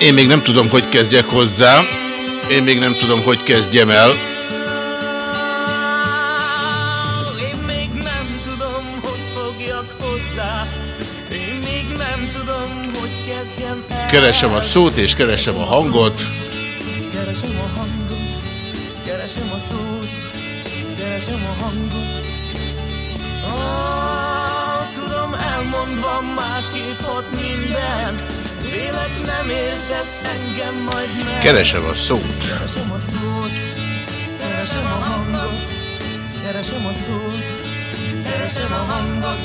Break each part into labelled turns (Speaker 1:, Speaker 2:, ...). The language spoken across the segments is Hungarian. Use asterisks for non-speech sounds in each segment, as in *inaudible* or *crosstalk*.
Speaker 1: Én még nem tudom, hogy kezdjek hozzá. Én még nem tudom, hogy kezdjem el. Keresem a szót és keresem a hangot.
Speaker 2: Nem értesz engem majd meg.
Speaker 1: Keresem a szót.
Speaker 2: Keresem a szót, keresem a hangot, keresem a szót, keresem a hangot.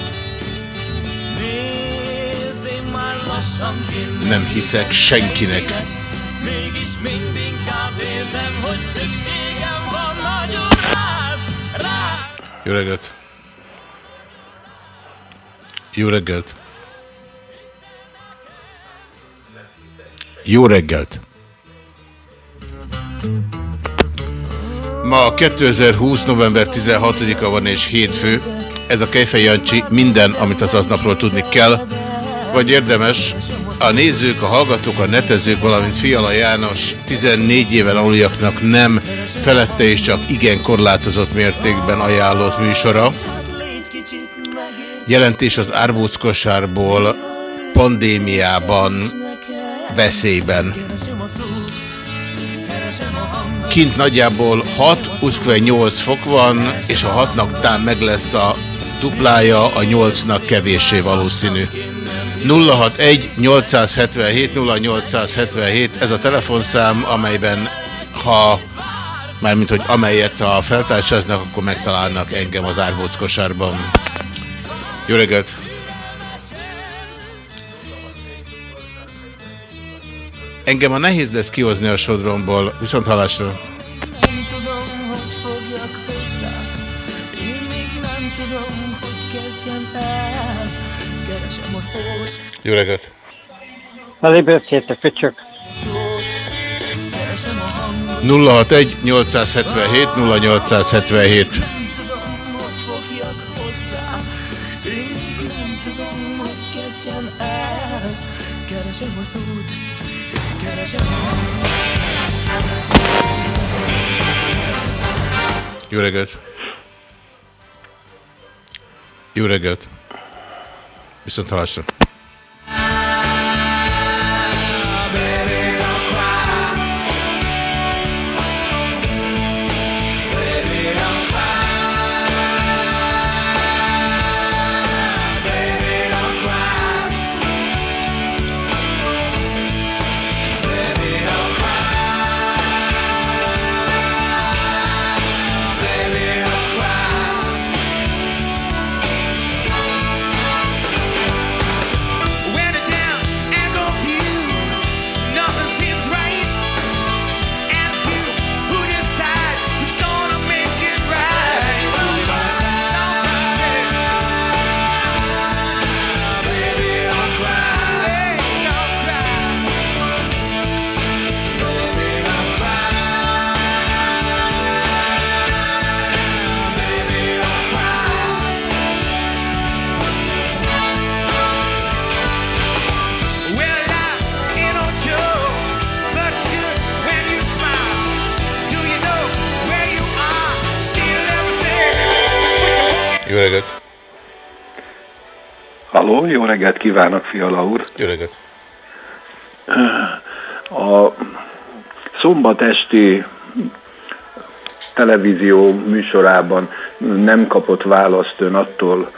Speaker 2: Nézd, én már lassan killek.
Speaker 1: Nem hiszek senkinek.
Speaker 2: Mégis mindinkább érzem, hogy szükségem van nagyon rád, rád.
Speaker 1: Jó reggelt! Jó reggelt! Jó reggelt! Ma 2020. november 16-a van és hétfő. Ez a Kejfej Jancsi minden, amit az aznapról tudni kell. Vagy érdemes, a nézők, a hallgatók, a netezők, valamint Fiala János 14 éven aluljaknak nem felette és csak igen korlátozott mértékben ajánlott műsora. Jelentés az árbóckosárból pandémiában, veszélyben. Kint nagyjából 6, Uszkve 8 fok van, és a 6-nak tán meg lesz a duplája, a 8-nak kevéssé valószínű. 061 877 0877 ez a telefonszám, amelyben ha mármint, hogy amelyet a feltárcsáznak, akkor megtalálnak engem az árbóckosárban. Jó reggelt! Engem a nehéz lesz kihozni a sodromból, viszont halásra. Jó reggelt!
Speaker 3: Elég beszéltek, köcsök.
Speaker 2: szót, keresem a hangot.
Speaker 1: 061 877 0877
Speaker 2: Nem tudom, hogy fogjak hozzá. Én még nem tudom, hogy kezdjem el. Keresem a szót.
Speaker 1: Jó reggelt! Jó reggelt! Viszont halásra! Reggelt
Speaker 3: kívánok, Fiala úr.
Speaker 1: Jó reggelt!
Speaker 3: A szombat esti televízió műsorában nem kapott választ ön attól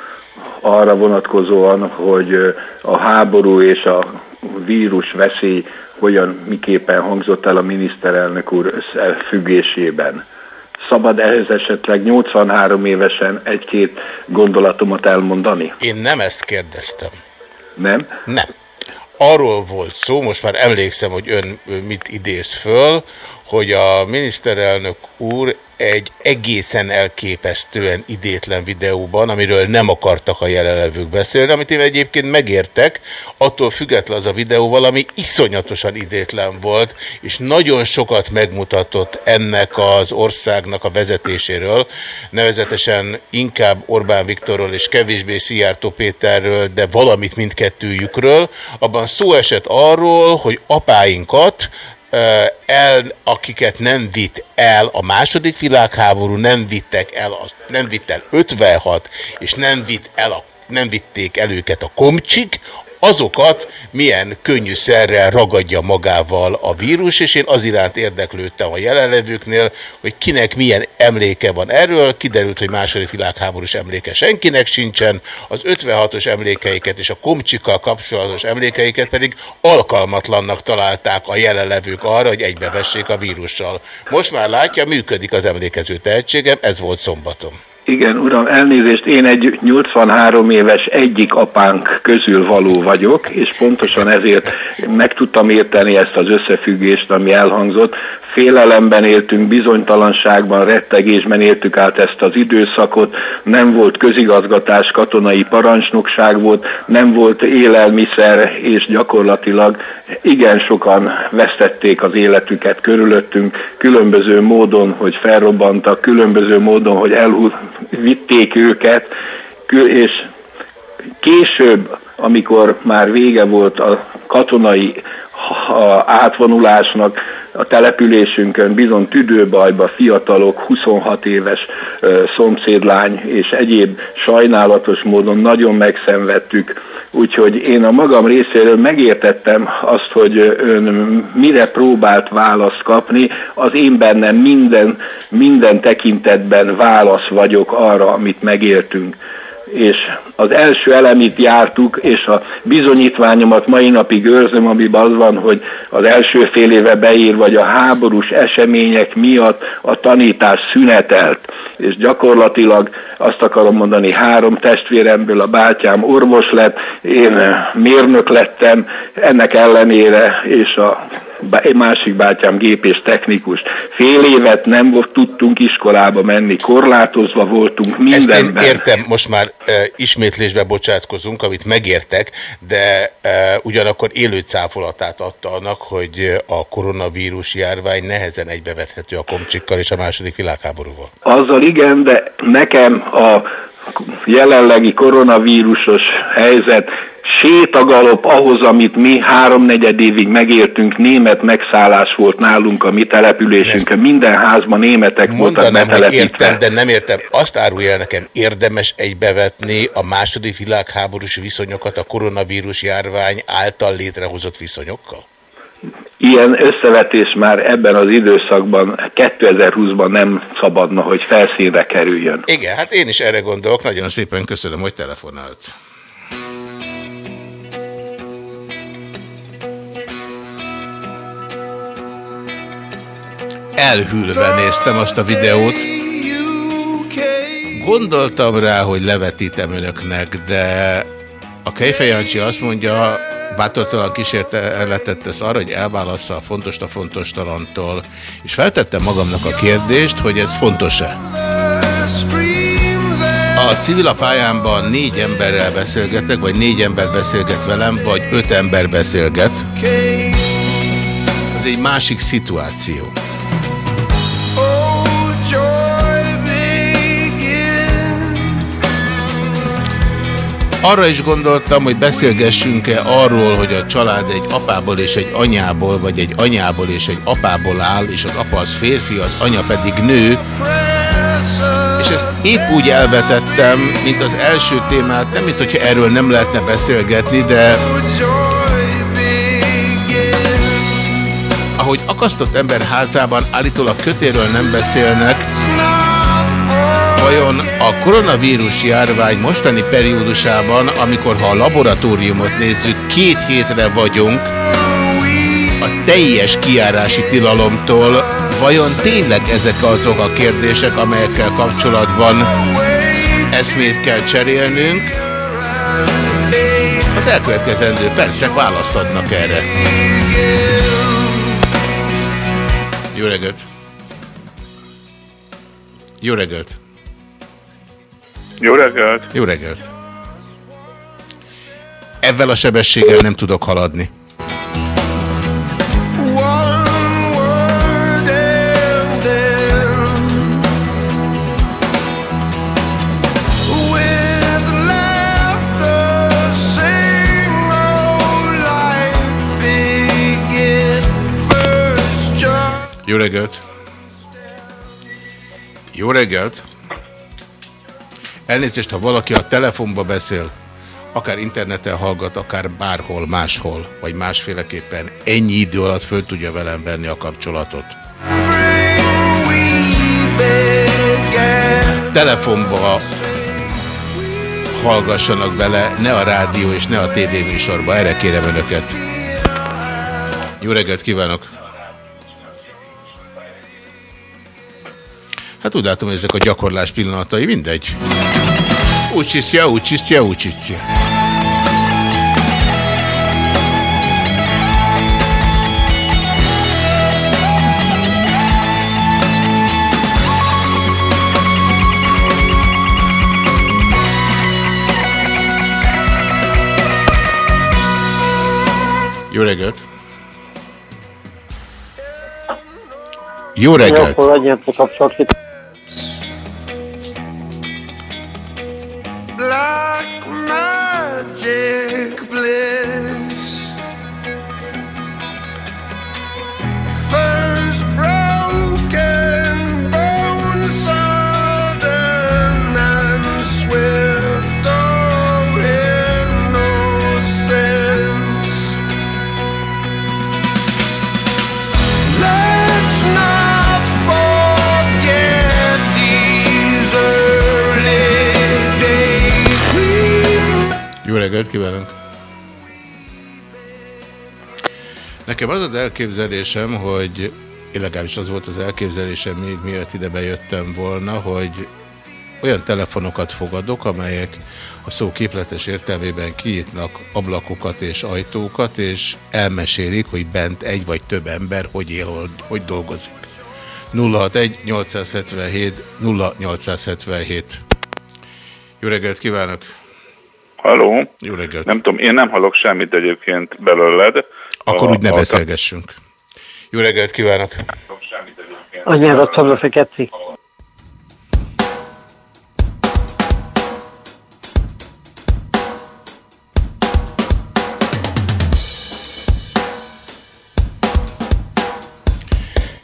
Speaker 3: arra vonatkozóan, hogy a háború és a vírus veszély hogyan, miképpen hangzott el a miniszterelnök úr összefüggésében. Szabad ehhez esetleg 83 évesen egy-két gondolatomat elmondani?
Speaker 1: Én nem ezt kérdeztem.
Speaker 3: Nem?
Speaker 1: Nem. Arról volt szó, most már emlékszem, hogy ön mit idéz föl, hogy a miniszterelnök úr egy egészen elképesztően idétlen videóban, amiről nem akartak a jelenlevők beszélni, amit én egyébként megértek, attól független az a videó valami iszonyatosan idétlen volt, és nagyon sokat megmutatott ennek az országnak a vezetéséről, nevezetesen inkább Orbán Viktorról és kevésbé Szijjártó Péterről, de valamit mindkettőjükről. Abban szó esett arról, hogy apáinkat el, akiket nem vitt el a második világháború, nem vittek el, a, nem vitt el 56, és nem, vitt el a, nem vitték el őket a komcsik, azokat milyen könnyűszerrel ragadja magával a vírus, és én az iránt érdeklődtem a jelenlevőknél, hogy kinek milyen emléke van erről, kiderült, hogy második világháborús emléke senkinek sincsen, az 56-os emlékeiket és a komcsikkal kapcsolatos emlékeiket pedig alkalmatlannak találták a jelenlevők arra, hogy egybevessék a vírussal. Most már látja, működik az emlékező tehetségem, ez volt szombaton.
Speaker 3: Igen, uram, elnézést, én egy 83 éves egyik apánk közül való vagyok, és pontosan ezért meg tudtam érteni ezt az összefüggést, ami elhangzott. Félelemben éltünk, bizonytalanságban, rettegésben éltük át ezt az időszakot, nem volt közigazgatás, katonai parancsnokság volt, nem volt élelmiszer, és gyakorlatilag igen sokan vesztették az életüket körülöttünk, különböző módon, hogy felrobbantak, különböző módon, hogy elvitték őket, és később, amikor már vége volt a katonai átvonulásnak, a településünkön bizony tüdőbajba fiatalok, 26 éves szomszédlány és egyéb sajnálatos módon nagyon megszenvedtük. Úgyhogy én a magam részéről megértettem azt, hogy ön mire próbált választ kapni, az én bennem minden, minden tekintetben válasz vagyok arra, amit megértünk és az első elemit jártuk, és a bizonyítványomat mai napig őrzöm, amiben az van, hogy az első fél éve beír, vagy a háborús események miatt a tanítás szünetelt, és gyakorlatilag azt akarom mondani, három testvéremből a bátyám orvos lett, én mérnök lettem, ennek ellenére, és a egy másik bátyám gépész technikus. Fél évet nem volt, tudtunk iskolába menni, korlátozva voltunk mindenben.
Speaker 1: Ezt én értem, most már e, ismétlésbe bocsátkozunk, amit megértek, de e, ugyanakkor élő cáfolatát adta annak, hogy a koronavírus járvány nehezen egybevethető a komcsikkal és a második világháborúval.
Speaker 3: Azzal igen, de nekem a jelenlegi koronavírusos helyzet sétagalop ahhoz, amit mi háromnegyed évig megértünk, német megszállás volt nálunk a mi településünkön, minden házban németek voltak
Speaker 1: betelepítve. értem, de nem értem. Azt árulja el nekem, érdemes egybevetni a második világháborús viszonyokat a koronavírus járvány által létrehozott viszonyokkal?
Speaker 3: Ilyen összevetés már ebben az időszakban, 2020-ban nem szabadna, hogy felszínre kerüljön.
Speaker 1: Igen, hát én is erre gondolok. Nagyon szépen köszönöm, hogy telefonált. Elhűlve néztem azt a videót. Gondoltam rá, hogy levetítem önöknek, de a Kejfejancsi azt mondja, bátortalan kísérletet tesz arra, hogy elválassza a fontos a fontos talantól. És feltettem magamnak a kérdést, hogy ez fontos-e? A civil pályámban négy emberrel beszélgetek, vagy négy ember beszélget velem, vagy öt ember beszélget. Ez egy másik szituáció. Arra is gondoltam, hogy beszélgessünk-e arról, hogy a család egy apából és egy anyából, vagy egy anyából és egy apából áll, és az apa az férfi, az anya pedig nő. És ezt épp úgy elvetettem, mint az első témát, nem mint hogyha erről nem lehetne beszélgetni, de ahogy akasztott ember házában állítólag kötéről nem beszélnek, vajon a koronavírus járvány mostani periódusában, amikor ha a laboratóriumot nézzük, két hétre vagyunk a teljes kiárási tilalomtól, vajon tényleg ezek azok a kérdések, amelyekkel kapcsolatban eszmét kell cserélnünk? Az elkövetkezendő percek választ adnak erre. Jó reggelt! Jó reggelt!
Speaker 4: Jó reggelt!
Speaker 1: Jó reggelt! Ezzel a sebességgel nem tudok haladni. Jó reggelt! Jó reggelt! Elnézést, ha valaki a telefonba beszél, akár interneten hallgat, akár bárhol, máshol, vagy másféleképpen ennyi idő alatt föl tudja velem venni a kapcsolatot. Telefonba hallgassanak bele, ne a rádió és ne a tévéműsorba. Erre kérem önöket. Jó reggelt kívánok! Hát úgy látom, hogy ezek a gyakorlás pillanatai, mindegy. Ucsiszja, ucsiszja, ucsiszja. Jó reggelt! Jó reggelt!
Speaker 5: Akkor legyen
Speaker 2: Black magic bliss. First broken
Speaker 1: reggelt kívánok! Nekem az az elképzelésem, hogy én az volt az elképzelésem még miatt ide bejöttem volna, hogy olyan telefonokat fogadok, amelyek a szó képletes értelmében kinyitnak ablakokat és ajtókat, és elmesélik, hogy bent egy vagy több ember hogy él, hogy, hogy dolgozik. 061 877 0877 Jó reggelt kívánok!
Speaker 4: Halló?
Speaker 1: Jó reggelt!
Speaker 4: Nem tudom, én nem hallok semmit egyébként belőled.
Speaker 1: Akkor
Speaker 4: A-
Speaker 1: úgy ne
Speaker 4: a-
Speaker 1: beszélgessünk. Jó reggelt kívánok!
Speaker 5: Annyira szabad feketni.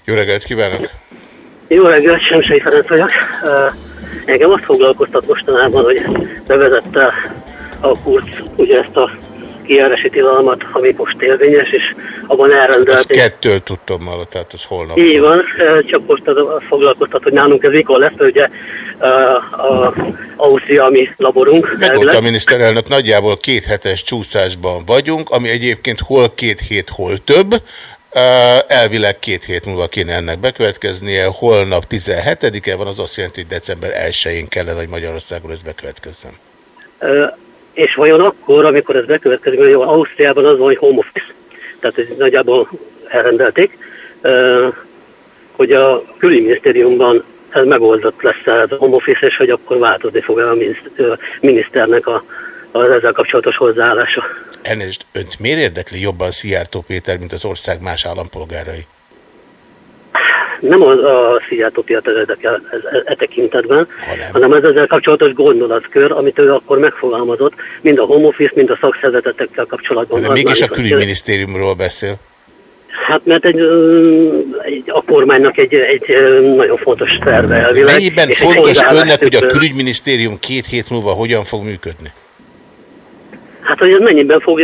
Speaker 1: Jó reggelt kívánok!
Speaker 5: Jó reggelt, Semsei Ferenc vagyok. Engem azt foglalkoztat mostanában, hogy bevezette a kurc ugye ezt a kijárási tilalmat, ami most érvényes, és abban elrendelték.
Speaker 1: kettől tudtam már, tehát az holnap.
Speaker 5: Így van, csak most az foglalkoztat, hogy nálunk ez mikor lesz, mert ugye a Ausztria, ami laborunk.
Speaker 1: Megmondta a miniszterelnök, nagyjából két hetes csúszásban vagyunk, ami egyébként hol két hét, hol több. Elvileg két hét múlva kéne ennek bekövetkeznie, holnap 17-e van, az azt jelenti, hogy december 1-én kellene, hogy Magyarországon ez bekövetkezzen.
Speaker 5: És vajon akkor, amikor ez bekövetkezik, mert Ausztriában az van, hogy home office, tehát ez nagyjából elrendelték, hogy a külügyminisztériumban ez megoldott lesz ez a home office, és hogy akkor változni fog a miniszt- ö, miniszternek a, az ezzel kapcsolatos hozzáállása.
Speaker 1: Elnézést, önt miért érdekli jobban Szijjártó Péter, mint az ország más állampolgárai?
Speaker 5: Nem a, a Szijjártó Piat érdekel ez, e tekintetben, hanem ez ezzel kapcsolatos gondolatkör, amit ő akkor megfogalmazott, mind a home office, mind a szakszervezetekkel kapcsolatban.
Speaker 1: De mégis a
Speaker 5: is-
Speaker 1: külügyminisztériumról beszél.
Speaker 5: Hát mert egy, egy, a kormánynak egy, egy nagyon fontos szerve elvileg.
Speaker 1: Mennyiben fontos önnek, hogy a külügyminisztérium két hét múlva hogyan fog működni?
Speaker 5: Hát, hogy ez mennyiben fog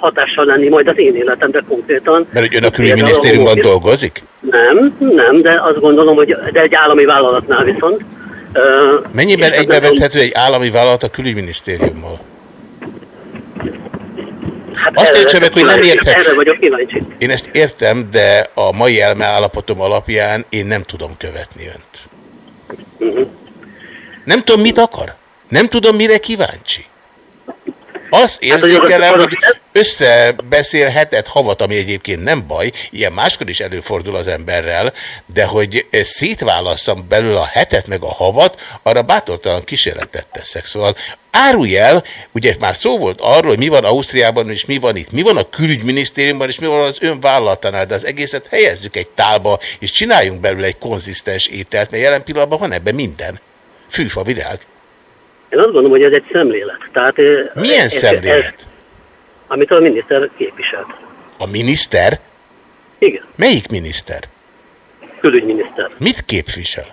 Speaker 5: hatással lenni majd az én életemre konkrétan.
Speaker 1: Mert hogy ön a külügyminisztériumban dolgozik?
Speaker 5: Nem, nem, de azt gondolom, hogy de egy állami vállalatnál viszont.
Speaker 1: Mennyiben egybevethető egy állami vállalat a külügyminisztériummal?
Speaker 5: Hát
Speaker 1: Azt értse meg, hogy nem érthet.
Speaker 5: Erre vagyok kíváncsi.
Speaker 1: Én ezt értem, de a mai elmeállapotom alapján én nem tudom követni önt. Nem tudom, mit akar. Nem tudom, mire kíváncsi. Azt
Speaker 5: Hát,
Speaker 1: érzékelem, hogy összebeszélhetett havat, ami egyébként nem baj, ilyen máskor is előfordul az emberrel, de hogy szétválasszam belőle a hetet meg a havat, arra bátortalan kísérletet teszek. Szóval árulj el, ugye már szó volt arról, hogy mi van Ausztriában és mi van itt, mi van a külügyminisztériumban és mi van az ön vállalatánál, de az egészet helyezzük egy tálba, és csináljunk belőle egy konzisztens ételt, mert jelen pillanatban van ebben minden. Fűfa virág.
Speaker 5: Én azt gondolom, hogy ez egy szemlélet. Tehát,
Speaker 1: Milyen
Speaker 5: ez-
Speaker 1: szemlélet?
Speaker 5: ez- amit a miniszter képviselt.
Speaker 1: A miniszter?
Speaker 5: Igen,
Speaker 1: Melyik miniszter?
Speaker 5: külügyminiszter.
Speaker 1: Mit képvisel?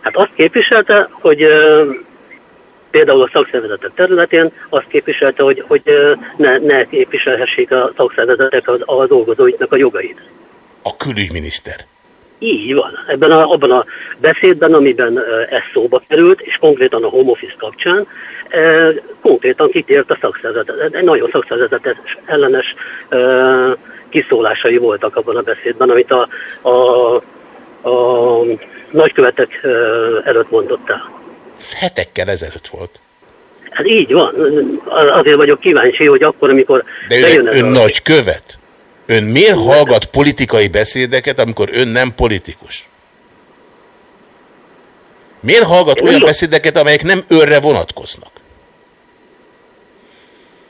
Speaker 5: Hát azt képviselte, hogy például a szakszervezetek területén azt képviselte, hogy, hogy ne, ne képviselhessék a szakszervezetek a, a dolgozóiknak a jogait.
Speaker 1: A külügyminiszter.
Speaker 5: Így van. Ebben a, abban a beszédben, amiben ez szóba került, és konkrétan a home office kapcsán, konkrétan kitért a szakszervezet, egy nagyon szakszervezetes ellenes kiszólásai voltak abban a beszédben, amit a, a, a nagykövetek előtt mondott el.
Speaker 1: Hetekkel ezelőtt volt.
Speaker 5: Hát így van. Azért vagyok kíváncsi, hogy akkor, amikor
Speaker 1: De ön,
Speaker 5: ez
Speaker 1: ön
Speaker 5: a-
Speaker 1: nagy követ. Ön miért hallgat politikai beszédeket, amikor ön nem politikus? Miért hallgat olyan beszédeket, amelyek nem önre vonatkoznak?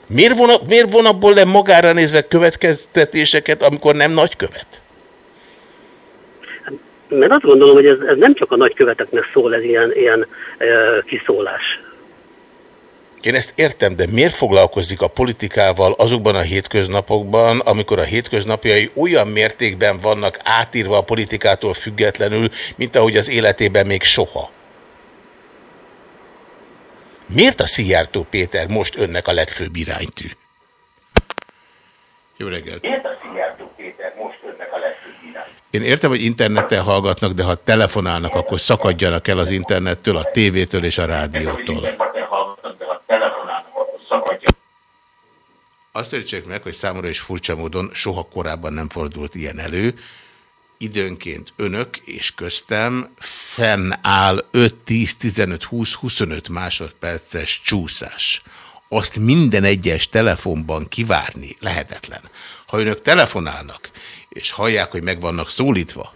Speaker 1: Miért von, miért von abból le magára nézve következtetéseket, amikor nem nagykövet?
Speaker 5: Mert azt gondolom, hogy ez, ez nem csak a nagyköveteknek szól, ez ilyen, ilyen ö, kiszólás.
Speaker 1: Én ezt értem, de miért foglalkozik a politikával azokban a hétköznapokban, amikor a hétköznapjai olyan mértékben vannak átírva a politikától függetlenül, mint ahogy az életében még soha? Miért a Szijjártó Péter most önnek a legfőbb iránytű? Jó reggelt! Miért a Szijjártó Péter most önnek a legfőbb iránytű? Én értem, hogy interneten hallgatnak, de ha telefonálnak, akkor szakadjanak el az internettől, a tévétől és a rádiótól. Azt értsék meg, hogy számomra is furcsa módon soha korábban nem fordult ilyen elő. Időnként önök és köztem fennáll 5, 10, 15, 20, 25 másodperces csúszás. Azt minden egyes telefonban kivárni lehetetlen. Ha önök telefonálnak, és hallják, hogy meg vannak szólítva,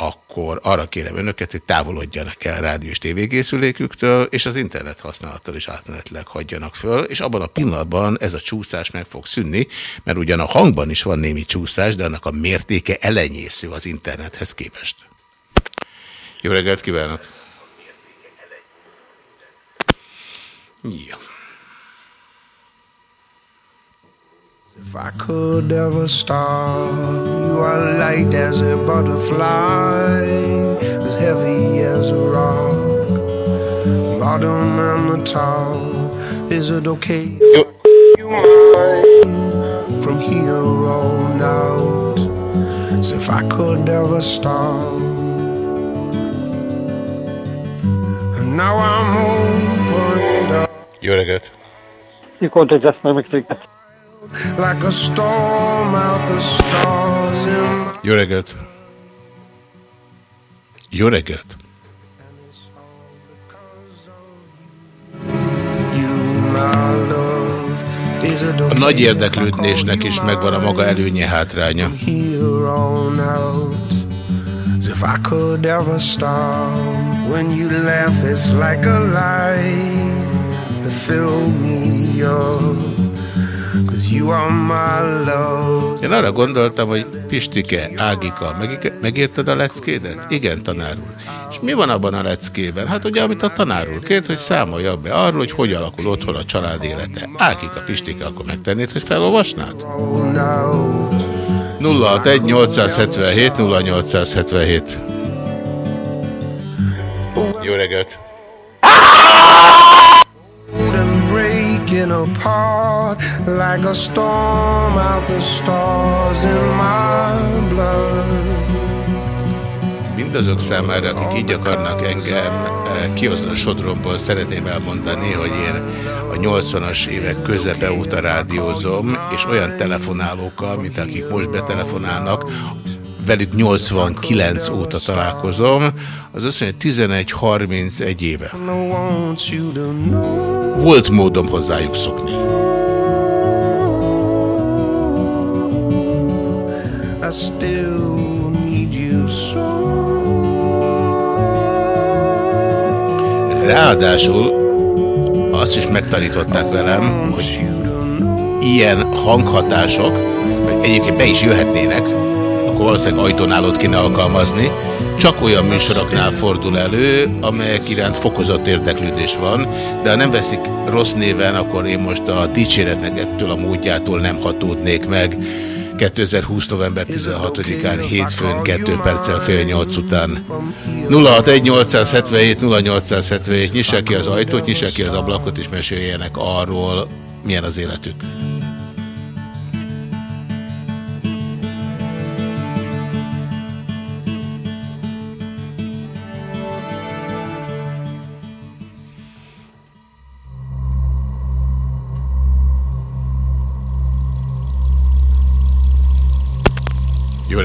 Speaker 1: akkor arra kérem önöket, hogy távolodjanak el rádiós tévékészüléküktől, és az internet használattal is átmenetleg hagyjanak föl, és abban a pillanatban ez a csúszás meg fog szűnni, mert ugyan a hangban is van némi csúszás, de annak a mértéke elenyésző az internethez képest. Jó reggelt kívánok! Ja.
Speaker 6: If I could ever stop, you are light as a butterfly, as heavy as a rock. Bottom and the top, is it okay? You mine from here on out. So if I could ever stop, and now I'm opened up
Speaker 1: Jó reggelt!
Speaker 6: Like a storm out the stars in
Speaker 1: Jó reggelt! Jó reggelt!
Speaker 6: my
Speaker 1: A nagy érdeklődésnek is megvan a maga előnye hátránya.
Speaker 6: here on out? As if I could ever stop when you laugh, it's like a light that fill me up.
Speaker 1: Én arra gondoltam, hogy Pistike, Ágika, meg, megérted a leckédet? Igen, tanár úr. És mi van abban a leckében? Hát ugye, amit a tanár úr kért, hogy számolja be arról, hogy hogy alakul otthon a család élete. Ágika, Pistike, akkor megtennéd, hogy felolvasnád? 061 877 0877 Jó reggelt!
Speaker 6: Breaking apart like a storm out the stars in my blood.
Speaker 1: Mindazok számára, akik így akarnak engem eh, kihozni a sodromból, szeretném elmondani, hogy én a 80-as évek közepe óta rádiózom, és olyan telefonálókkal, mint akik most betelefonálnak, velük 89 óta találkozom, az azt mondja, 11-31 éve. Volt módom hozzájuk szokni. Ráadásul azt is megtanították velem, hogy ilyen hanghatások, hogy egyébként be is jöhetnének, akkor valószínűleg ajtónálót kéne alkalmazni, csak olyan műsoroknál fordul elő, amelyek iránt fokozott érdeklődés van, de ha nem veszik rossz néven, akkor én most a dicséretnek ettől a módjától nem hatódnék meg. 2020. november 16-án hétfőn 2 perccel fél 8 után. 061 877 0877 nyissák ki az ajtót, nyissák ki az ablakot és meséljenek arról, milyen az életük.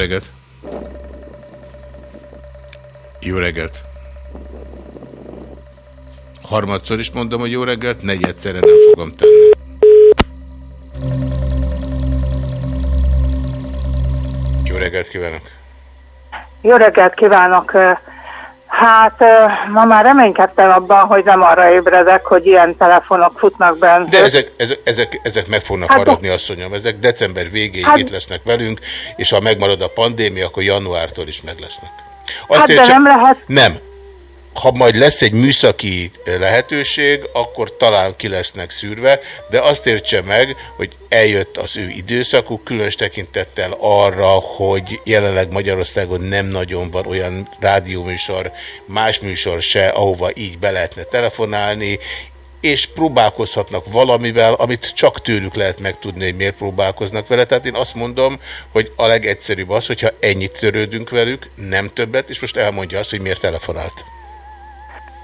Speaker 1: Reggelt! Jó reggelt! Harmadszor is mondom, hogy jó reggelt, negyedszerre nem fogom tenni. Jó reggelt kívánok!
Speaker 7: Jó reggelt kívánok! Hát ma már reménykedtem abban, hogy nem arra ébredek, hogy ilyen telefonok futnak bent.
Speaker 1: De ezek, ezek, ezek, ezek meg fognak
Speaker 7: Hát
Speaker 1: hát
Speaker 7: de-
Speaker 1: maradni, asszonyom. Ezek december végéig
Speaker 7: Hát-
Speaker 1: itt lesznek velünk, és ha megmarad a pandémia, akkor januártól is meg lesznek. Azt
Speaker 7: Hát de
Speaker 1: értse-
Speaker 7: nem lehet-
Speaker 1: Nem. Ha majd lesz egy műszaki lehetőség, akkor talán ki lesznek szűrve, de azt értse meg, hogy eljött az ő időszakuk, különös tekintettel arra, hogy jelenleg Magyarországon nem nagyon van olyan rádióműsor, más műsor se, ahova így be lehetne telefonálni, és próbálkozhatnak valamivel, amit csak tőlük lehet megtudni, hogy miért próbálkoznak vele. Tehát én azt mondom, hogy a legegyszerűbb az, hogyha ennyit törődünk velük, nem többet, és most elmondja azt, hogy miért telefonált.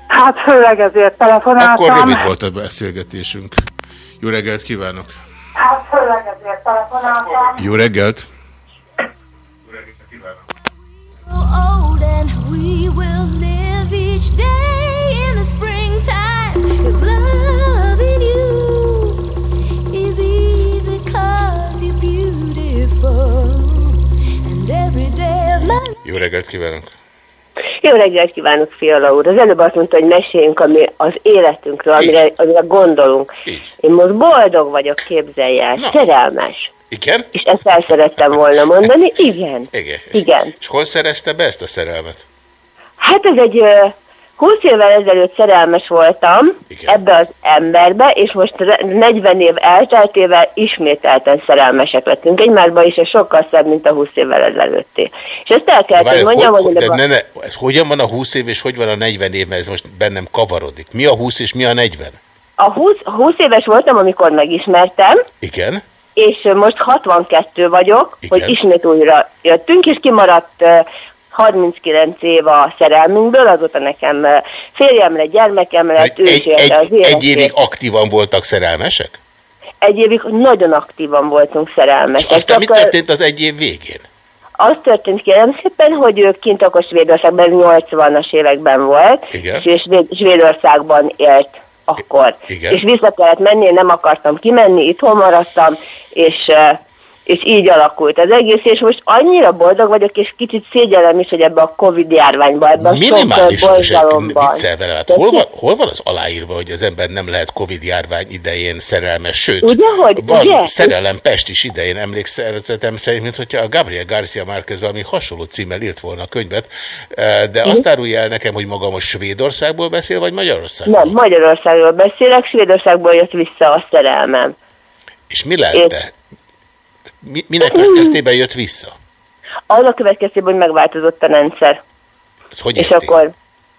Speaker 7: Hát főleg ezért telefonáltam.
Speaker 1: Akkor rövid volt a beszélgetésünk. Jó reggelt kívánok!
Speaker 7: Hát főleg ezért telefonáltam.
Speaker 1: Jó reggelt!
Speaker 8: day of my
Speaker 1: Jó reggelt kívánok!
Speaker 9: Jó reggelt kívánok, Fiala úr! Az előbb azt mondta, hogy meséljünk ami az életünkről, amire, amire gondolunk. Én most boldog vagyok, képzelj el, szerelmes.
Speaker 1: Igen?
Speaker 9: És ezt el szerettem volna mondani. Igen.
Speaker 1: Igen.
Speaker 9: Igen.
Speaker 1: És hol szerezte be ezt a szerelmet?
Speaker 9: Hát ez egy 20 évvel ezelőtt szerelmes voltam Igen. ebbe az emberbe, és most re- 40 év elteltével ismételten szerelmesek lettünk egymásba, és ez sokkal szebb, mint a 20 évvel ezelőtté. És ezt el kell, hogy mondjam,
Speaker 1: hogy, de ne, ne, ez hogyan van a 20 év és hogy van a 40 év, mert ez most bennem kavarodik. Mi a 20 és mi a 40?
Speaker 9: a 20, 20 éves voltam, amikor megismertem,
Speaker 1: Igen?
Speaker 9: és most 62 vagyok,
Speaker 1: Igen.
Speaker 9: hogy ismét újra jöttünk, és kimaradt 39 év a szerelmünkből, azóta nekem ö, férjem lett, lett, ő
Speaker 1: Egy,
Speaker 9: élte az
Speaker 1: egy, egy
Speaker 9: életét.
Speaker 1: évig aktívan voltak szerelmesek?
Speaker 9: egy évig nagyon aktívan voltunk szerelmesek.
Speaker 1: Aztán mi
Speaker 9: Csak,
Speaker 1: történt az egy év végén?
Speaker 9: Az történt kérem szépen, hogy ő kint akkor Svédországban 80-as években volt,
Speaker 1: Igen.
Speaker 9: és Svéd, Svédországban élt akkor.
Speaker 1: Igen.
Speaker 9: És vissza kellett menni, én nem akartam kimenni, itthon maradtam, és, és így alakult az egész, és most annyira boldog vagyok, és kicsit szégyellem is, hogy ebbe a Covid járványba, ebbe a
Speaker 1: Minimális
Speaker 9: borzalomban.
Speaker 1: viccel vele. Hát hol, van, hol van az aláírva, hogy az ember nem lehet Covid járvány idején szerelmes? Sőt,
Speaker 9: Ugye, hogy-
Speaker 1: van
Speaker 9: ugye?
Speaker 1: szerelem Pest is idején emlékszetem szerint, mint hogyha a Gabriel Garcia Márquez valami hasonló címmel írt volna a könyvet, Eh, de azt árulja el nekem, hogy maga most Svédországból beszél, vagy Magyarországból?
Speaker 9: Nem, Magyarországról beszélek, Svédországból jött vissza a szerelmem.
Speaker 1: És mi lett? Mi, minek következtében jött vissza?
Speaker 9: Az a következtében, hogy megváltozott a rendszer.
Speaker 1: Ez hogy
Speaker 9: és akkor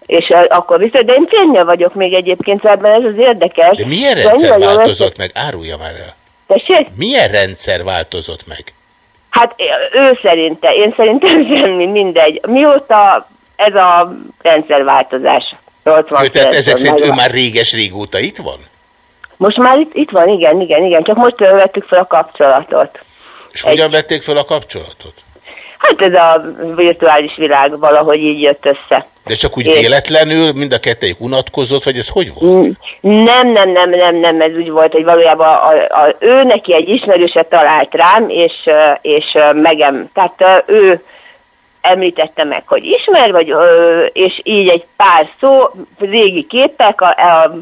Speaker 9: És akkor viszont, de én férje vagyok még egyébként, szóval ez az érdekes.
Speaker 1: De milyen
Speaker 9: De
Speaker 1: rendszer
Speaker 9: jól
Speaker 1: változott meg? Árulja már el.
Speaker 9: Tessék?
Speaker 1: Milyen rendszer változott meg?
Speaker 9: Hát ő szerinte, én szerintem *laughs* semmi, mindegy. Mióta ez a rendszerváltozás? 80
Speaker 1: Ő, tehát ezek szerint ő már réges-régóta itt van?
Speaker 9: Most már itt, itt van, igen, igen, igen, csak most vettük fel a kapcsolatot.
Speaker 1: És hogyan vették fel a kapcsolatot?
Speaker 9: Hát ez a virtuális világ valahogy így jött össze.
Speaker 1: De csak úgy
Speaker 9: És-
Speaker 1: véletlenül mind a kettőjük unatkozott, vagy ez hogy volt?
Speaker 9: Mm, Nem, nem, nem, nem, nem, ez úgy volt, hogy valójában a, a, ő neki egy ismerőse talált rám, és, és megem, tehát ő említette meg, hogy ismer vagy, és így egy pár szó, régi képek, a, a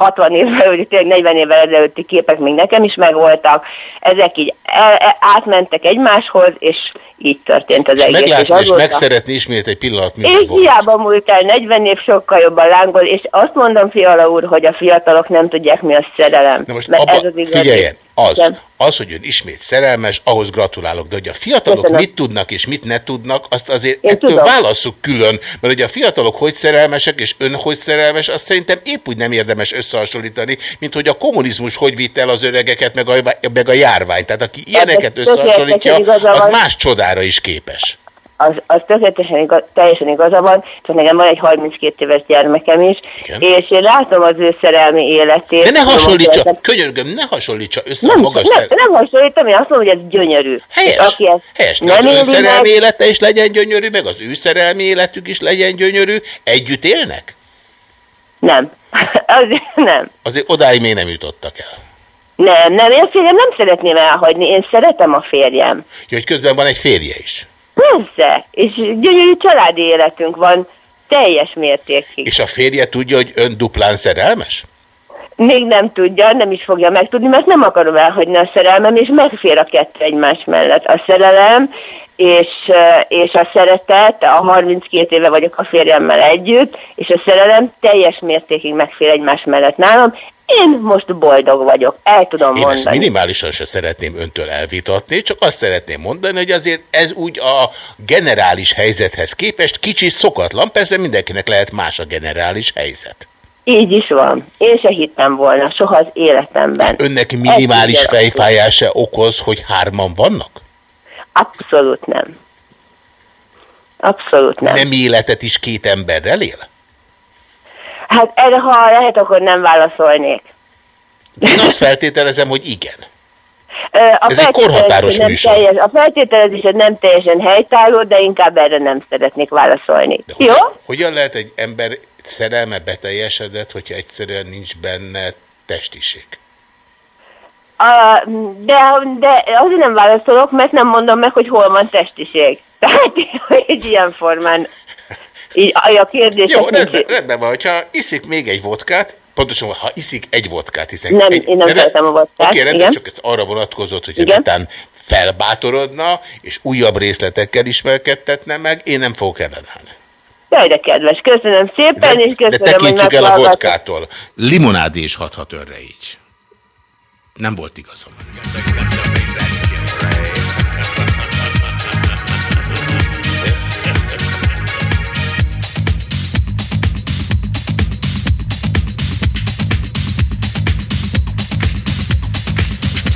Speaker 9: 60 évvel, vagy tényleg 40 évvel ezelőtti képek még nekem is megvoltak, ezek így el, el, átmentek egymáshoz, és így történt az
Speaker 1: És
Speaker 9: egész.
Speaker 1: meglátni és
Speaker 9: azóta-
Speaker 1: megszeretni ismét egy pillanat, mi
Speaker 9: és
Speaker 1: volt.
Speaker 9: hiába múlt el 40 év sokkal jobban lángol, és azt mondom, Fiala úr, hogy a fiatalok nem tudják, mi a szerelem.
Speaker 1: Na most
Speaker 9: mert
Speaker 1: abba,
Speaker 9: ez az igazi.
Speaker 1: figyeljen, az,
Speaker 9: Igen.
Speaker 1: az, hogy ön ismét szerelmes, ahhoz gratulálok, de hogy a fiatalok
Speaker 9: Köszönöm.
Speaker 1: mit tudnak és mit ne tudnak, azt azért
Speaker 9: Én
Speaker 1: ettől
Speaker 9: tudom.
Speaker 1: válasszuk külön, mert hogy a fiatalok hogy szerelmesek és ön hogy szerelmes, azt szerintem épp úgy nem érdemes összehasonlítani, mint hogy a kommunizmus hogy vitt el az öregeket, meg a, meg a járvány. Tehát aki ilyeneket
Speaker 9: tökéletesen
Speaker 1: összehasonlítja, az más csodára is képes.
Speaker 9: Az, az tökéletesen igaz, teljesen igaza van, csak nekem van egy 32 éves gyermekem is,
Speaker 1: Igen.
Speaker 9: és én látom az ő szerelmi életét.
Speaker 1: De ne hasonlítsa,
Speaker 9: hogy-
Speaker 1: könyörgöm, ne hasonlítsa össze
Speaker 9: Nem,
Speaker 1: a magas
Speaker 9: nem,
Speaker 1: szer...
Speaker 9: nem hasonlítom, én azt mondom, hogy ez gyönyörű.
Speaker 1: Helyes,
Speaker 9: És aki ezt
Speaker 1: helyes,
Speaker 9: nem
Speaker 1: az
Speaker 9: éli
Speaker 1: szerelmi
Speaker 9: meg,
Speaker 1: élete is legyen gyönyörű, meg az ő szerelmi életük is legyen gyönyörű. Együtt élnek?
Speaker 9: Nem. *laughs* az, nem.
Speaker 1: Azért odáig még nem jutottak el.
Speaker 9: Nem, nem, én férjem nem szeretném elhagyni, én szeretem a férjem.
Speaker 1: Ja, hogy közben van egy férje is.
Speaker 9: Persze, és gyönyörű családi életünk van, teljes mértékig.
Speaker 1: És a férje tudja, hogy ön duplán szerelmes?
Speaker 9: Még nem tudja, nem is fogja megtudni, mert nem akarom elhagyni a szerelmem, és megfér a kettő egymás mellett. A szerelem és, eh, és a szeretet, a 32 éve vagyok a férjemmel együtt, és a szerelem teljes mértékig megfér egymás mellett nálam. Én most boldog vagyok, el tudom
Speaker 1: Én ezt
Speaker 9: mondani.
Speaker 1: minimálisan se szeretném öntől elvitatni, csak azt szeretném mondani, hogy azért ez úgy a generális helyzethez képest kicsit szokatlan, persze mindenkinek lehet más a generális helyzet.
Speaker 9: Így is van. Én se hittem volna, soha az életemben.
Speaker 1: Önnek minimális
Speaker 9: Ez így
Speaker 1: fejfájás se okoz, hogy hárman vannak?
Speaker 9: Abszolút nem. Abszolút nem.
Speaker 1: Nem életet is két emberrel él?
Speaker 9: Hát erre, ha lehet, akkor nem válaszolnék.
Speaker 1: Én azt feltételezem, hogy igen.
Speaker 9: A
Speaker 1: Ez egy korhatáros
Speaker 9: nem
Speaker 1: műsor.
Speaker 9: Teljes, a feltételezés nem teljesen helytálló, de inkább erre nem szeretnék válaszolni. Jó?
Speaker 1: Hogyan lehet egy ember szerelme beteljesedett, hogyha egyszerűen nincs benne testiség?
Speaker 9: A, de, de azért nem válaszolok, mert nem mondom meg, hogy hol van testiség. *laughs* Tehát egy ilyen formán így a kérdés.
Speaker 1: Jó, rendben, rendben van, hogyha iszik még egy vodkát, pontosan, ha iszik egy vodkát, hiszen...
Speaker 9: Nem,
Speaker 1: egy,
Speaker 9: én nem
Speaker 1: de
Speaker 9: szeretem a vodkát,
Speaker 1: Oké, rendben,
Speaker 9: igen.
Speaker 1: csak ez arra vonatkozott, hogy netán felbátorodna, és újabb részletekkel ismerkedtetne meg, én nem fogok ellenállni.
Speaker 9: Jaj, de kedves, köszönöm szépen, és
Speaker 1: De
Speaker 9: köszönöm, hogy
Speaker 1: tekintsük el a vodkától. Limonádi is hathat önre így. Nem volt igazam.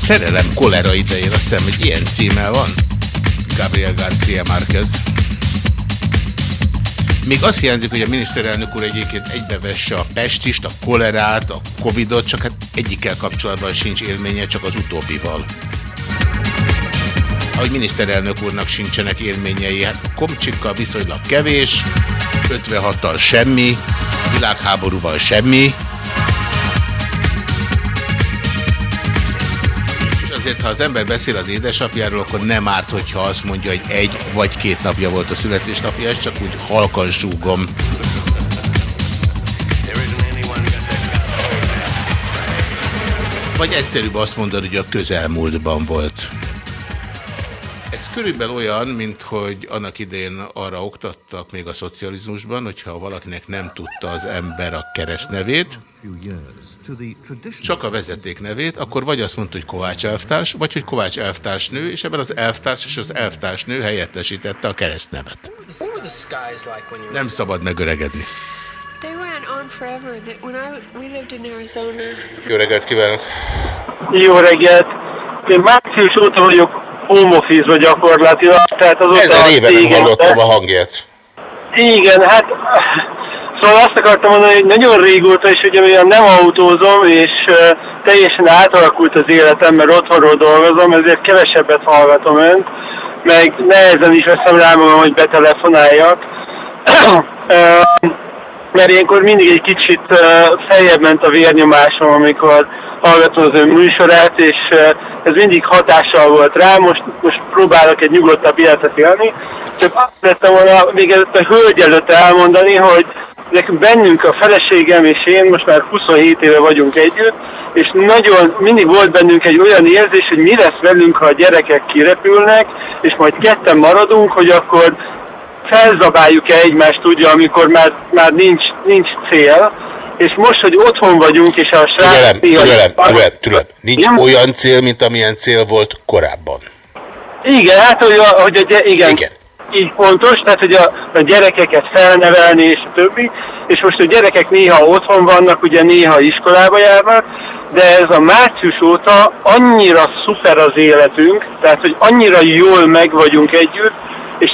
Speaker 1: Szerelem kolera idején azt hiszem, hogy ilyen címe van. Gabriel García Márquez. Még azt hiányzik, hogy a miniszterelnök úr egyébként egybevesse a pestist, a kolerát, a covidot, csak hát egyikkel kapcsolatban sincs élménye, csak az utóbbival. Ahogy miniszterelnök úrnak sincsenek élményei, hát komcsikkal viszonylag kevés, 56-tal semmi, világháborúval semmi, azért, ha az ember beszél az édesapjáról, akkor nem árt, hogyha azt mondja, hogy egy vagy két napja volt a születésnapja, ezt csak úgy halkan súgom. Vagy egyszerűbb azt mondani, hogy a közelmúltban volt. Ez körülbelül olyan, mint hogy annak idején arra oktattak még a szocializmusban, hogyha valakinek nem tudta az ember a keresztnevét, csak a vezeték nevét, akkor vagy azt mondta, hogy Kovács elvtárs, vagy hogy Kovács elvtársnő, és ebben az elvtárs és az elvtársnő helyettesítette a keresztnevet. Nem szabad megöregedni. Jó reggelt kívánok!
Speaker 10: Jó reggelt! Én március óta vagyok home office gyakorlatilag, tehát azóta
Speaker 1: Ezer éve nem hallottam a hangját.
Speaker 10: Igen, hát szóval azt akartam mondani, hogy nagyon régóta is ugye mivel nem autózom, és uh, teljesen átalakult az életem, mert otthonról dolgozom, ezért kevesebbet hallgatom önt, meg nehezen is veszem rá magam, hogy betelefonáljak. *clears throat* Mert ilyenkor mindig egy kicsit uh, feljebb ment a vérnyomásom, amikor hallgatom az ön műsorát, és ez mindig hatással volt rá, most, most próbálok egy nyugodtabb életet élni. Csak azt lettem volna még előtt a hölgy előtt elmondani, hogy nekünk bennünk a feleségem és én most már 27 éve vagyunk együtt, és nagyon mindig volt bennünk egy olyan érzés, hogy mi lesz velünk, ha a gyerekek kirepülnek, és majd ketten maradunk, hogy akkor felzabáljuk-e egymást, tudja, amikor már, már nincs, nincs cél, és most, hogy otthon vagyunk, és a srác...
Speaker 1: Türelem, türelem, türelem, türelem. Nincs olyan cél, mint amilyen cél volt korábban.
Speaker 10: Igen, hát, hogy a, hogy a igen, igen. Így pontos, tehát hogy a, a gyerekeket felnevelni és a többi, és most a gyerekek néha otthon vannak, ugye néha iskolába járnak, de ez a március óta annyira szuper az életünk, tehát hogy annyira jól meg vagyunk együtt, és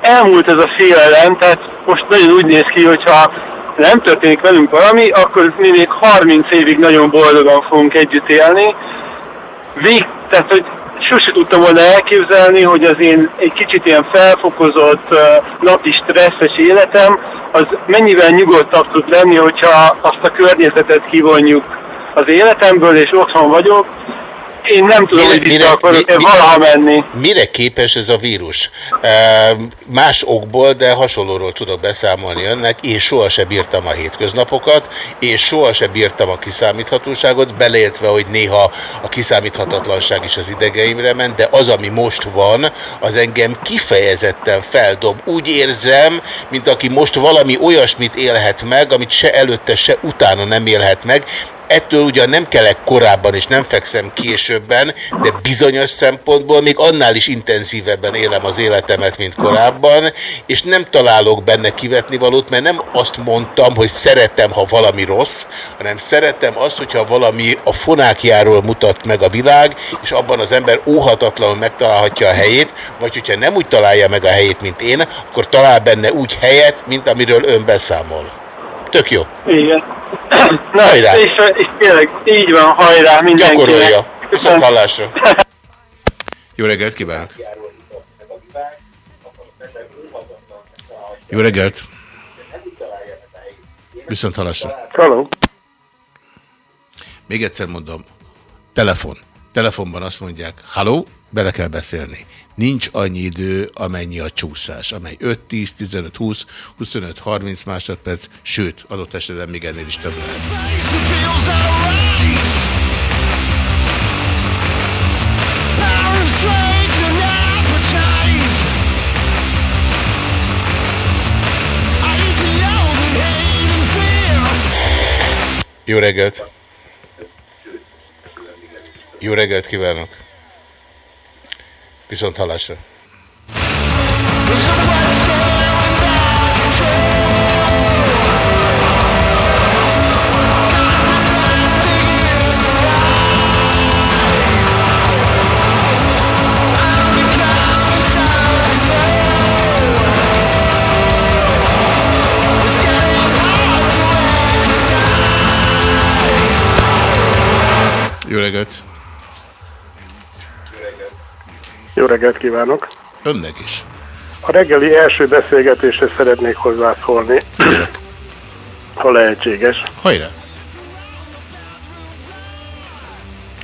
Speaker 10: elmúlt ez a félelem, tehát most nagyon úgy néz ki, hogyha nem történik velünk valami, akkor mi még 30 évig nagyon boldogan fogunk együtt élni, vég, tehát hogy sose tudtam volna elképzelni, hogy az én egy kicsit ilyen felfokozott napi stresszes életem, az mennyivel nyugodtabb tud lenni, hogyha azt a környezetet kivonjuk az életemből, és otthon vagyok. Én nem tudom, hogy vissza akarok mi, valaha menni.
Speaker 1: Mire képes ez a vírus? E, más okból, de hasonlóról tudok beszámolni önnek. Én sohasem bírtam a hétköznapokat, én sohasem bírtam a kiszámíthatóságot, beleértve, hogy néha a kiszámíthatatlanság is az idegeimre ment, de az, ami most van, az engem kifejezetten feldob. Úgy érzem, mint aki most valami olyasmit élhet meg, amit se előtte, se utána nem élhet meg, Ettől ugyan nem kelek korábban, és nem fekszem későbben, de bizonyos szempontból még annál is intenzívebben élem az életemet, mint korábban, és nem találok benne kivetni valót, mert nem azt mondtam, hogy szeretem, ha valami rossz, hanem szeretem azt, hogyha valami a fonákjáról mutat meg a világ, és abban az ember óhatatlanul megtalálhatja a helyét, vagy hogyha nem úgy találja meg a helyét, mint én, akkor talál benne úgy helyet, mint amiről ön beszámol. Tök jó.
Speaker 10: Igen. Na, *clears throat*
Speaker 1: Hajrá.
Speaker 10: és, és tényleg így van, hajrá mindenkinek.
Speaker 1: Gyakorolja. Viszont hallásra. *laughs* Jó reggelt kívánok! Jó reggelt! Viszont hallásra.
Speaker 10: Hello.
Speaker 1: Még egyszer mondom. Telefon. Telefonban azt mondják, halló, bele kell beszélni. Nincs annyi idő, amennyi a csúszás, amely 5, 10, 15, 20, 25, 30 másodperc, sőt, adott esetben még ennél is több lehet. Jó reggelt! Jó reggelt kívánok! Viszont hallásra! Jó reggelt
Speaker 11: kívánok!
Speaker 1: Önnek is.
Speaker 11: A reggeli első beszélgetésre szeretnék hozzászólni, ha lehetséges.
Speaker 1: Hajrá!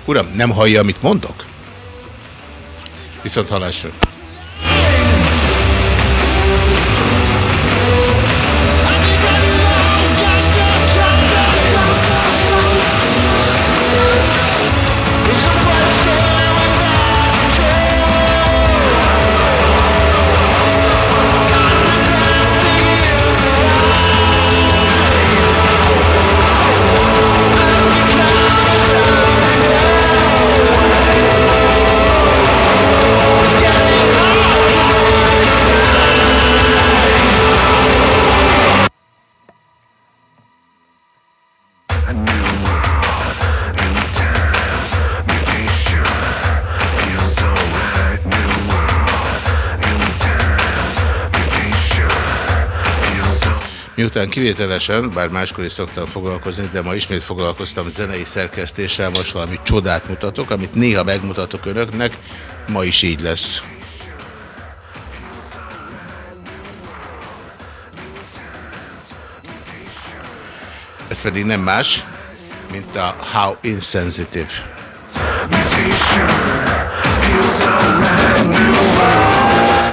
Speaker 1: Uram, nem hallja, amit mondok? Viszont hallásra. Miután kivételesen, bár máskor is szoktam foglalkozni, de ma ismét foglalkoztam zenei szerkesztéssel, most valami csodát mutatok, amit néha megmutatok önöknek, ma is így lesz. Ez pedig nem más, mint a How Insensitive.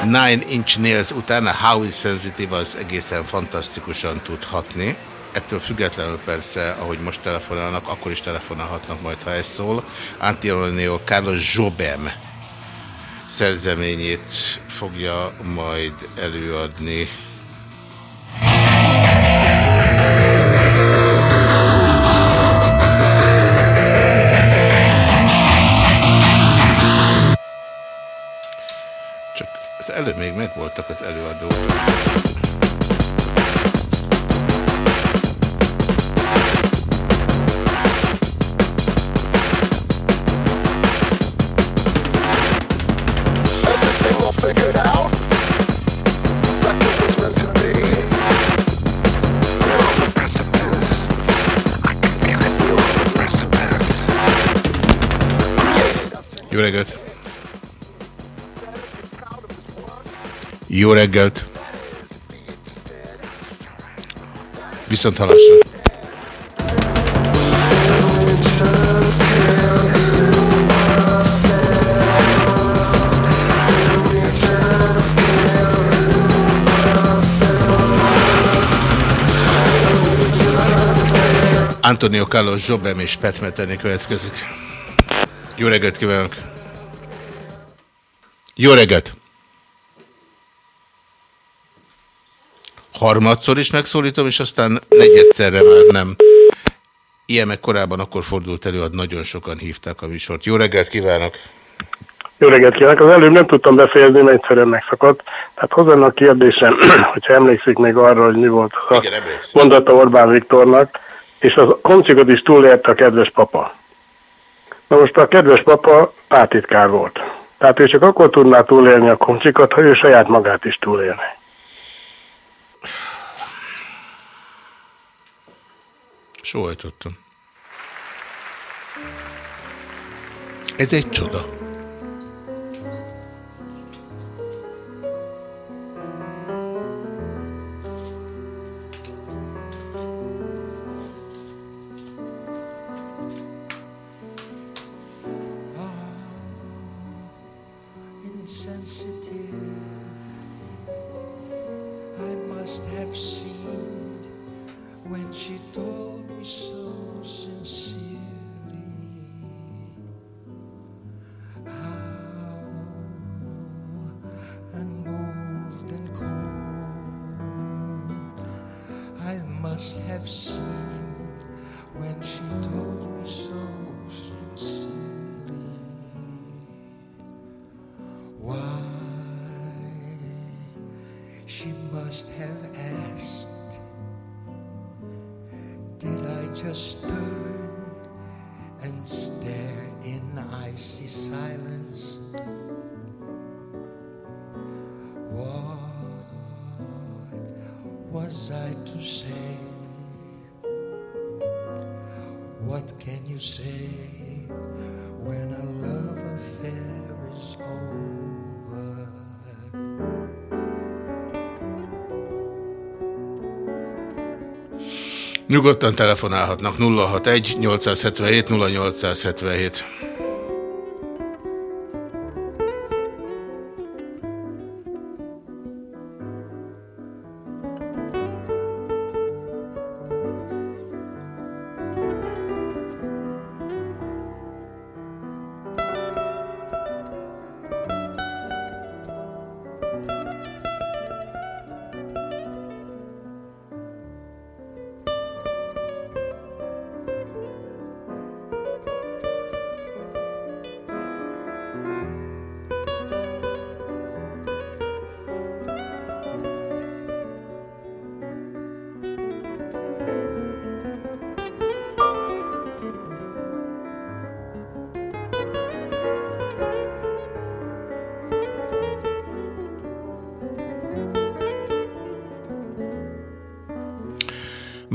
Speaker 1: Nine Inch Nails után a How Insensitive az egészen fantasztikusan tud hatni. Ettől függetlenül persze, ahogy most telefonálnak, akkor is telefonálhatnak majd, ha ez szól. Antonio Carlos Jobem szerzeményét fogja majd előadni. Előbb még megvoltak az előadók. Jó reggelt! Jó reggelt! Viszont halásra! Antonio Carlos Jobem és Petmeteni következik. Jó reggelt kívánok! Jó reggelt! Harmadszor is megszólítom, és aztán negyedszerre már nem. Ilyen meg korábban akkor fordult elő, hogy nagyon sokan hívták a műsort. Jó reggelt kívánok!
Speaker 11: Jó reggelt kívánok! Az előbb nem tudtam befejezni, mert egyszerűen megszakadt. Tehát hozzá a kérdésem, *clears throat* hogyha emlékszik még arra, hogy mi volt a
Speaker 1: Igen, emlékszem.
Speaker 11: mondata Orbán Viktornak, és az komcsikot is túlélte a kedves papa. Na most a kedves papa pártitkár volt. Tehát ő csak akkor tudná túlélni a komcsikat, ha ő saját magát is túlélne.
Speaker 1: Sóhajtottam. Ez egy csoda. Nyugodtan telefonálhatnak 061 877 0877.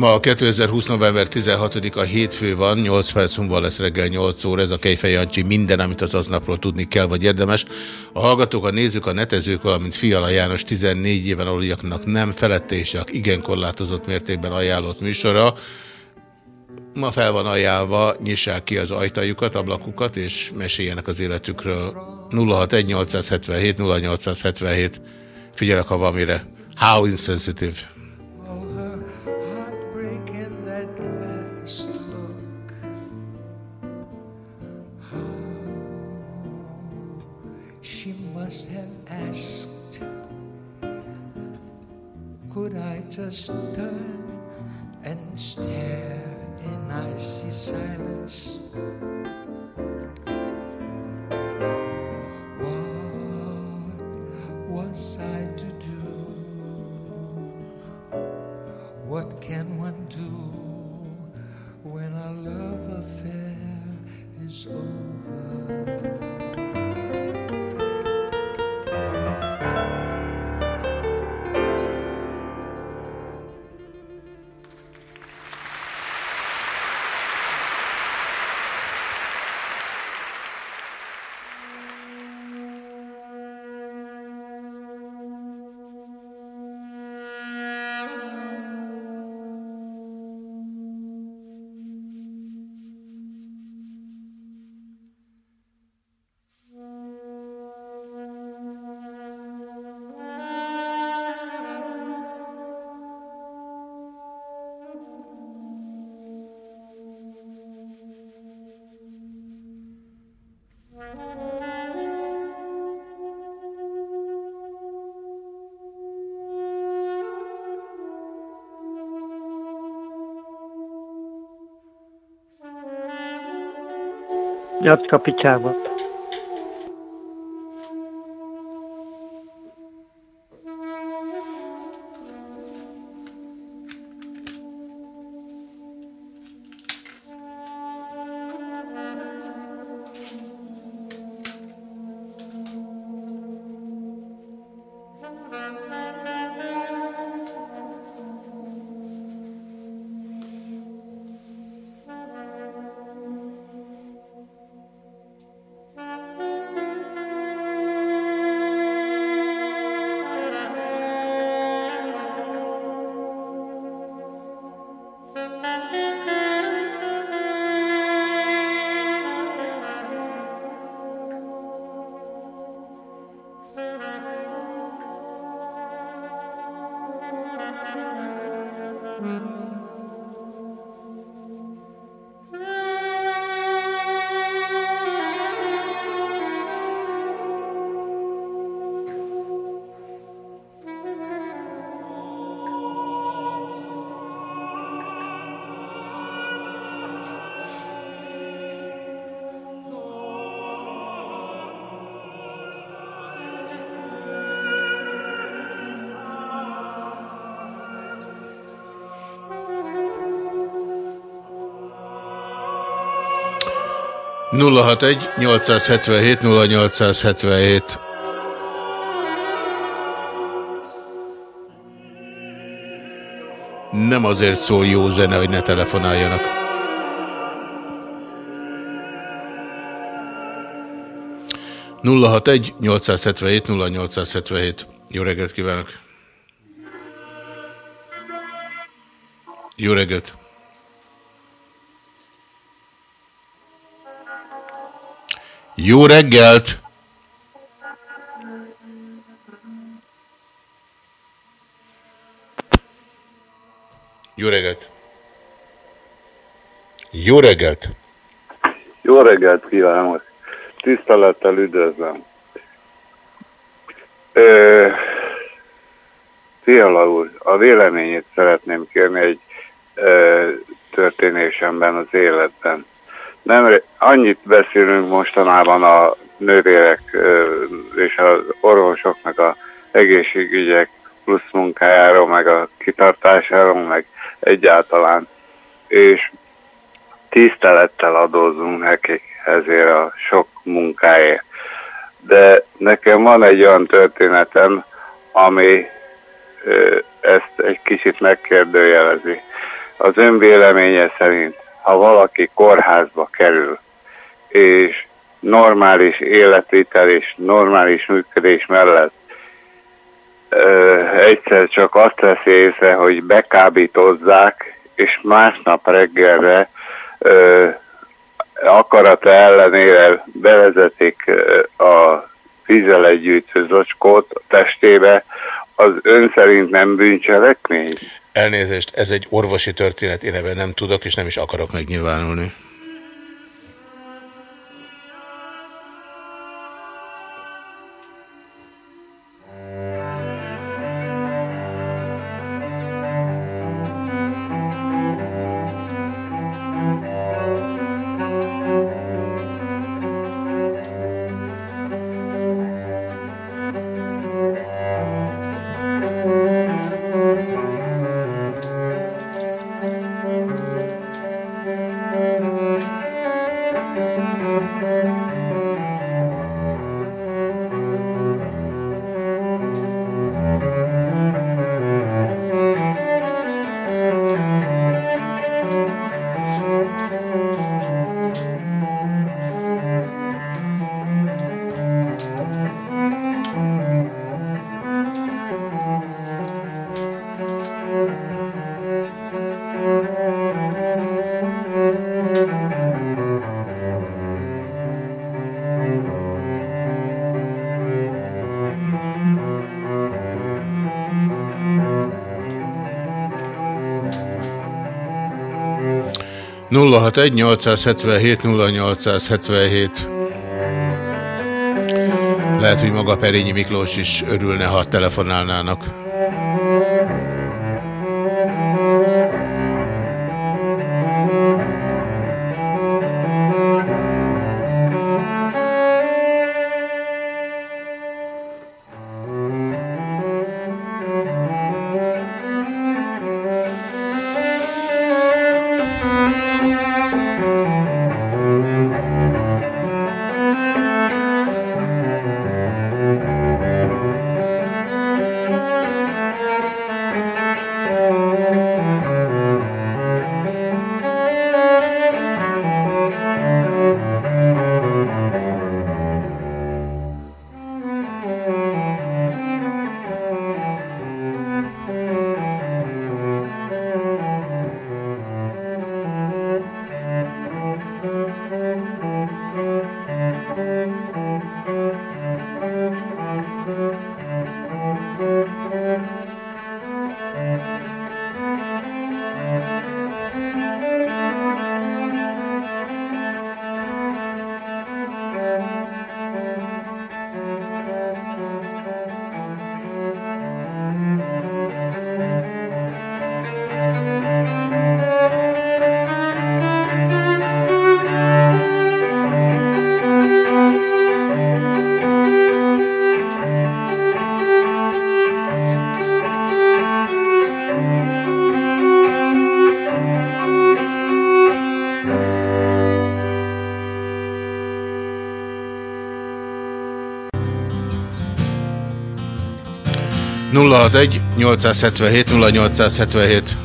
Speaker 1: Ma 2020. november 16-a hétfő van, 8 perc múlva lesz reggel 8 óra, ez a Kejfej Jancsi minden, amit az aznapról tudni kell, vagy érdemes. A hallgatók, a nézők, a netezők, valamint Fiala János 14 éven aluliaknak nem felette és igen korlátozott mértékben ajánlott műsora. Ma fel van ajánlva, nyissák ki az ajtajukat, ablakukat, és meséljenek az életükről. 061 877 0877 Figyelek, ha van mire. How insensitive.
Speaker 12: Jacka picsámat.
Speaker 1: 061 877 0877 Nem azért szól jó zene, hogy ne telefonáljanak. 061-877-0877 061 877 0877. Jó reggelt kívánok! Jó reggelt! Jó reggelt! Jó reggelt! Jó reggelt!
Speaker 13: Jó reggelt kívánok! Tisztelettel üdvözlöm! Ö, Fiala úr, a véleményét szeretném kérni egy ö, történésemben az életben. Nem, annyit beszélünk mostanában a nővérek és az orvosoknak a egészségügyek plusz munkájáról, meg a kitartásáról, meg egyáltalán. És tisztelettel adózunk nekik ezért a sok munkáért. De nekem van egy olyan történetem, ami ezt egy kicsit megkérdőjelezi. az ön véleménye szerint, ha valaki kórházba kerül, és normális életvitel és normális működés mellett ö, egyszer csak azt veszi észre, hogy bekábítozzák, és másnap reggelre ö, akarata ellenére bevezetik a vízzel együtt zacskót a testébe, az ön szerint nem bűncselekmény?
Speaker 1: Elnézést, ez egy orvosi történet, én ebben nem tudok, és nem is akarok megnyilvánulni. Nulla hat egy 877 0877 Lehet, hogy maga Perényi Miklós is örülne, ha telefonálnának. Nulla hat egy 877 0877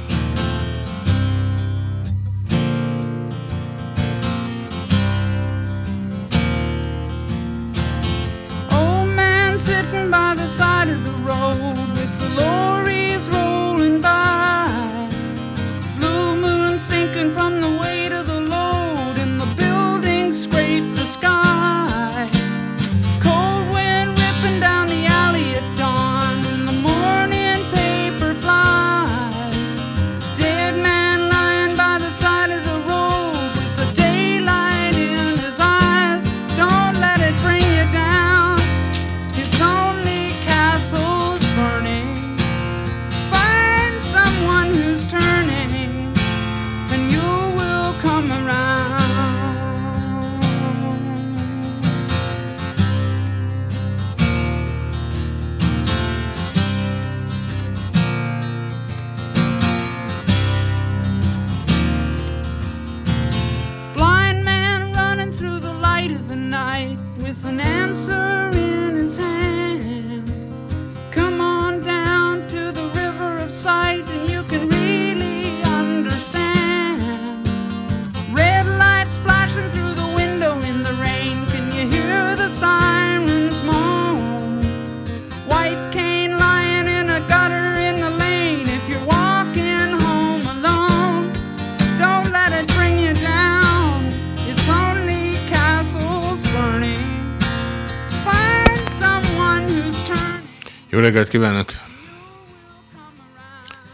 Speaker 1: reggelt kívánok!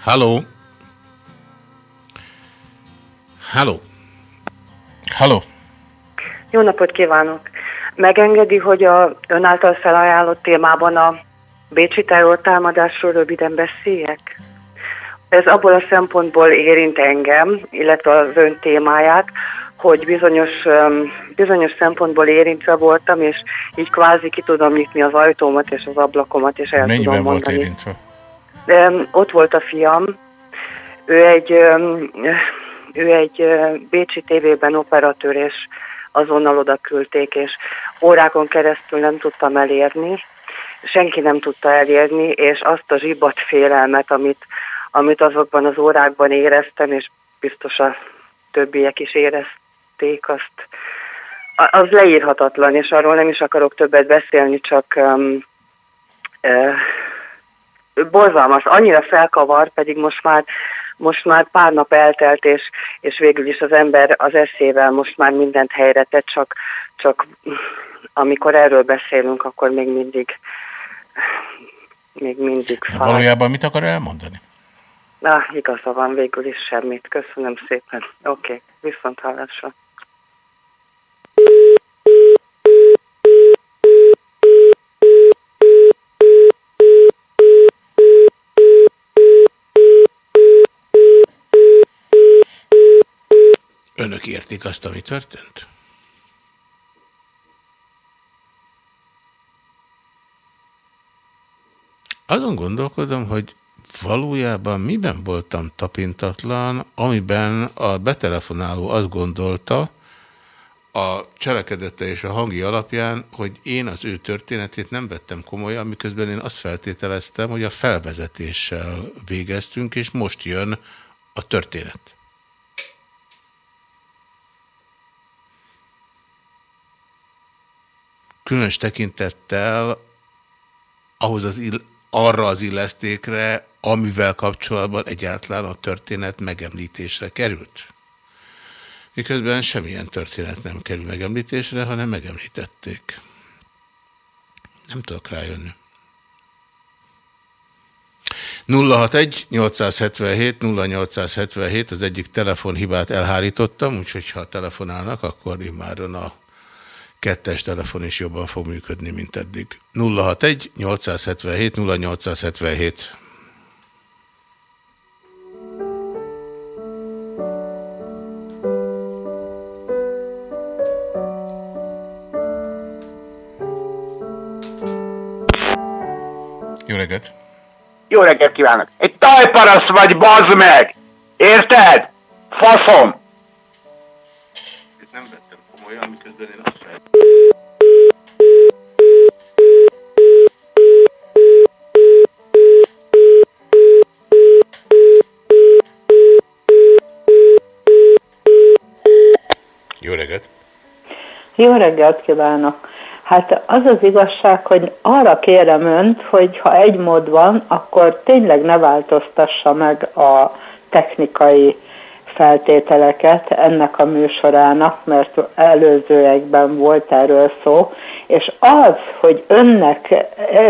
Speaker 1: Halló! Halló! Halló!
Speaker 14: Jó napot kívánok! Megengedi, hogy a ön által felajánlott témában a Bécsi terrortámadásról röviden beszéljek? Ez abból a szempontból érint engem, illetve az ön témáját, hogy bizonyos, bizonyos szempontból érintve voltam, és így kvázi ki tudom nyitni az ajtómat és az ablakomat, és el
Speaker 1: Mennyiben
Speaker 14: tudom
Speaker 1: volt
Speaker 14: mondani.
Speaker 1: érintve?
Speaker 14: De, ott volt a fiam, ő egy, ő egy Bécsi tévében operatőr, és azonnal oda küldték, és órákon keresztül nem tudtam elérni, senki nem tudta elérni, és azt a zsibbat félelmet, amit, amit azokban az órákban éreztem, és biztos a többiek is érezték, azt, a- az leírhatatlan, és arról nem is akarok többet beszélni, csak um, uh, borzalmas, annyira felkavar, pedig most már, most már pár nap eltelt, és, és végül is az ember az eszével most már mindent helyre tett, csak, csak amikor erről beszélünk, akkor még mindig még mindig fáj.
Speaker 1: valójában mit akar elmondani?
Speaker 14: Na, igaza van, végül is semmit. Köszönöm szépen. Oké, okay. viszont hallásra.
Speaker 1: Önök értik azt, ami történt? Azon gondolkodom, hogy valójában miben voltam tapintatlan, amiben a betelefonáló azt gondolta, a cselekedete és a hangi alapján, hogy én az ő történetét nem vettem komolyan, miközben én azt feltételeztem, hogy a felvezetéssel végeztünk, és most jön a történet. Különös tekintettel ahhoz az ill arra az illesztékre, amivel kapcsolatban egyáltalán a történet megemlítésre került. Miközben semmilyen történet nem kerül megemlítésre, hanem megemlítették. Nem tudok rájönni. 061 877 0877 az egyik telefonhibát elhárítottam, úgyhogy ha telefonálnak, akkor immáron a kettes telefon is jobban fog működni, mint eddig. 061 877 0877 Jó reggelt!
Speaker 15: Jó reggelt kívánok! Egy tajparasz vagy, bazd meg! Érted? Faszom!
Speaker 1: Nem vettem komolyan, miközben én azt fel... Jó reggelt!
Speaker 16: Jó reggelt kívánok! Hát az az igazság, hogy arra kérem önt, hogy ha egy mód van, akkor tényleg ne változtassa meg a technikai feltételeket ennek a műsorának, mert előzőekben volt erről szó, és az, hogy önnek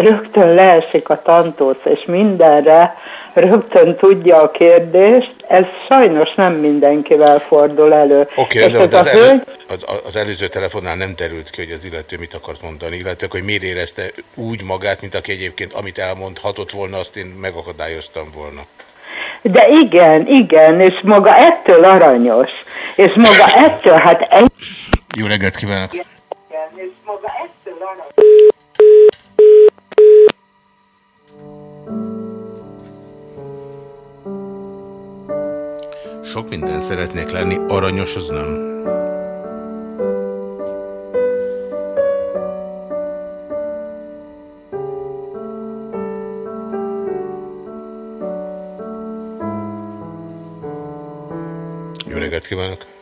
Speaker 16: rögtön leesik a tantósz, és mindenre rögtön tudja a kérdést, ez sajnos nem mindenkivel fordul elő.
Speaker 1: Oké,
Speaker 16: és
Speaker 1: de,
Speaker 16: ez
Speaker 1: de
Speaker 16: a
Speaker 1: az, elő, az, az előző telefonnál nem derült ki, hogy az illető mit akart mondani, illetve hogy miért érezte úgy magát, mint aki egyébként amit elmondhatott volna, azt én megakadályoztam volna.
Speaker 16: De igen, igen, és maga ettől aranyos, és maga ettől, hát egy...
Speaker 1: Jó reggelt kívánok! Sok minden szeretnék lenni, aranyos az nem. Jó reggelt kívánok!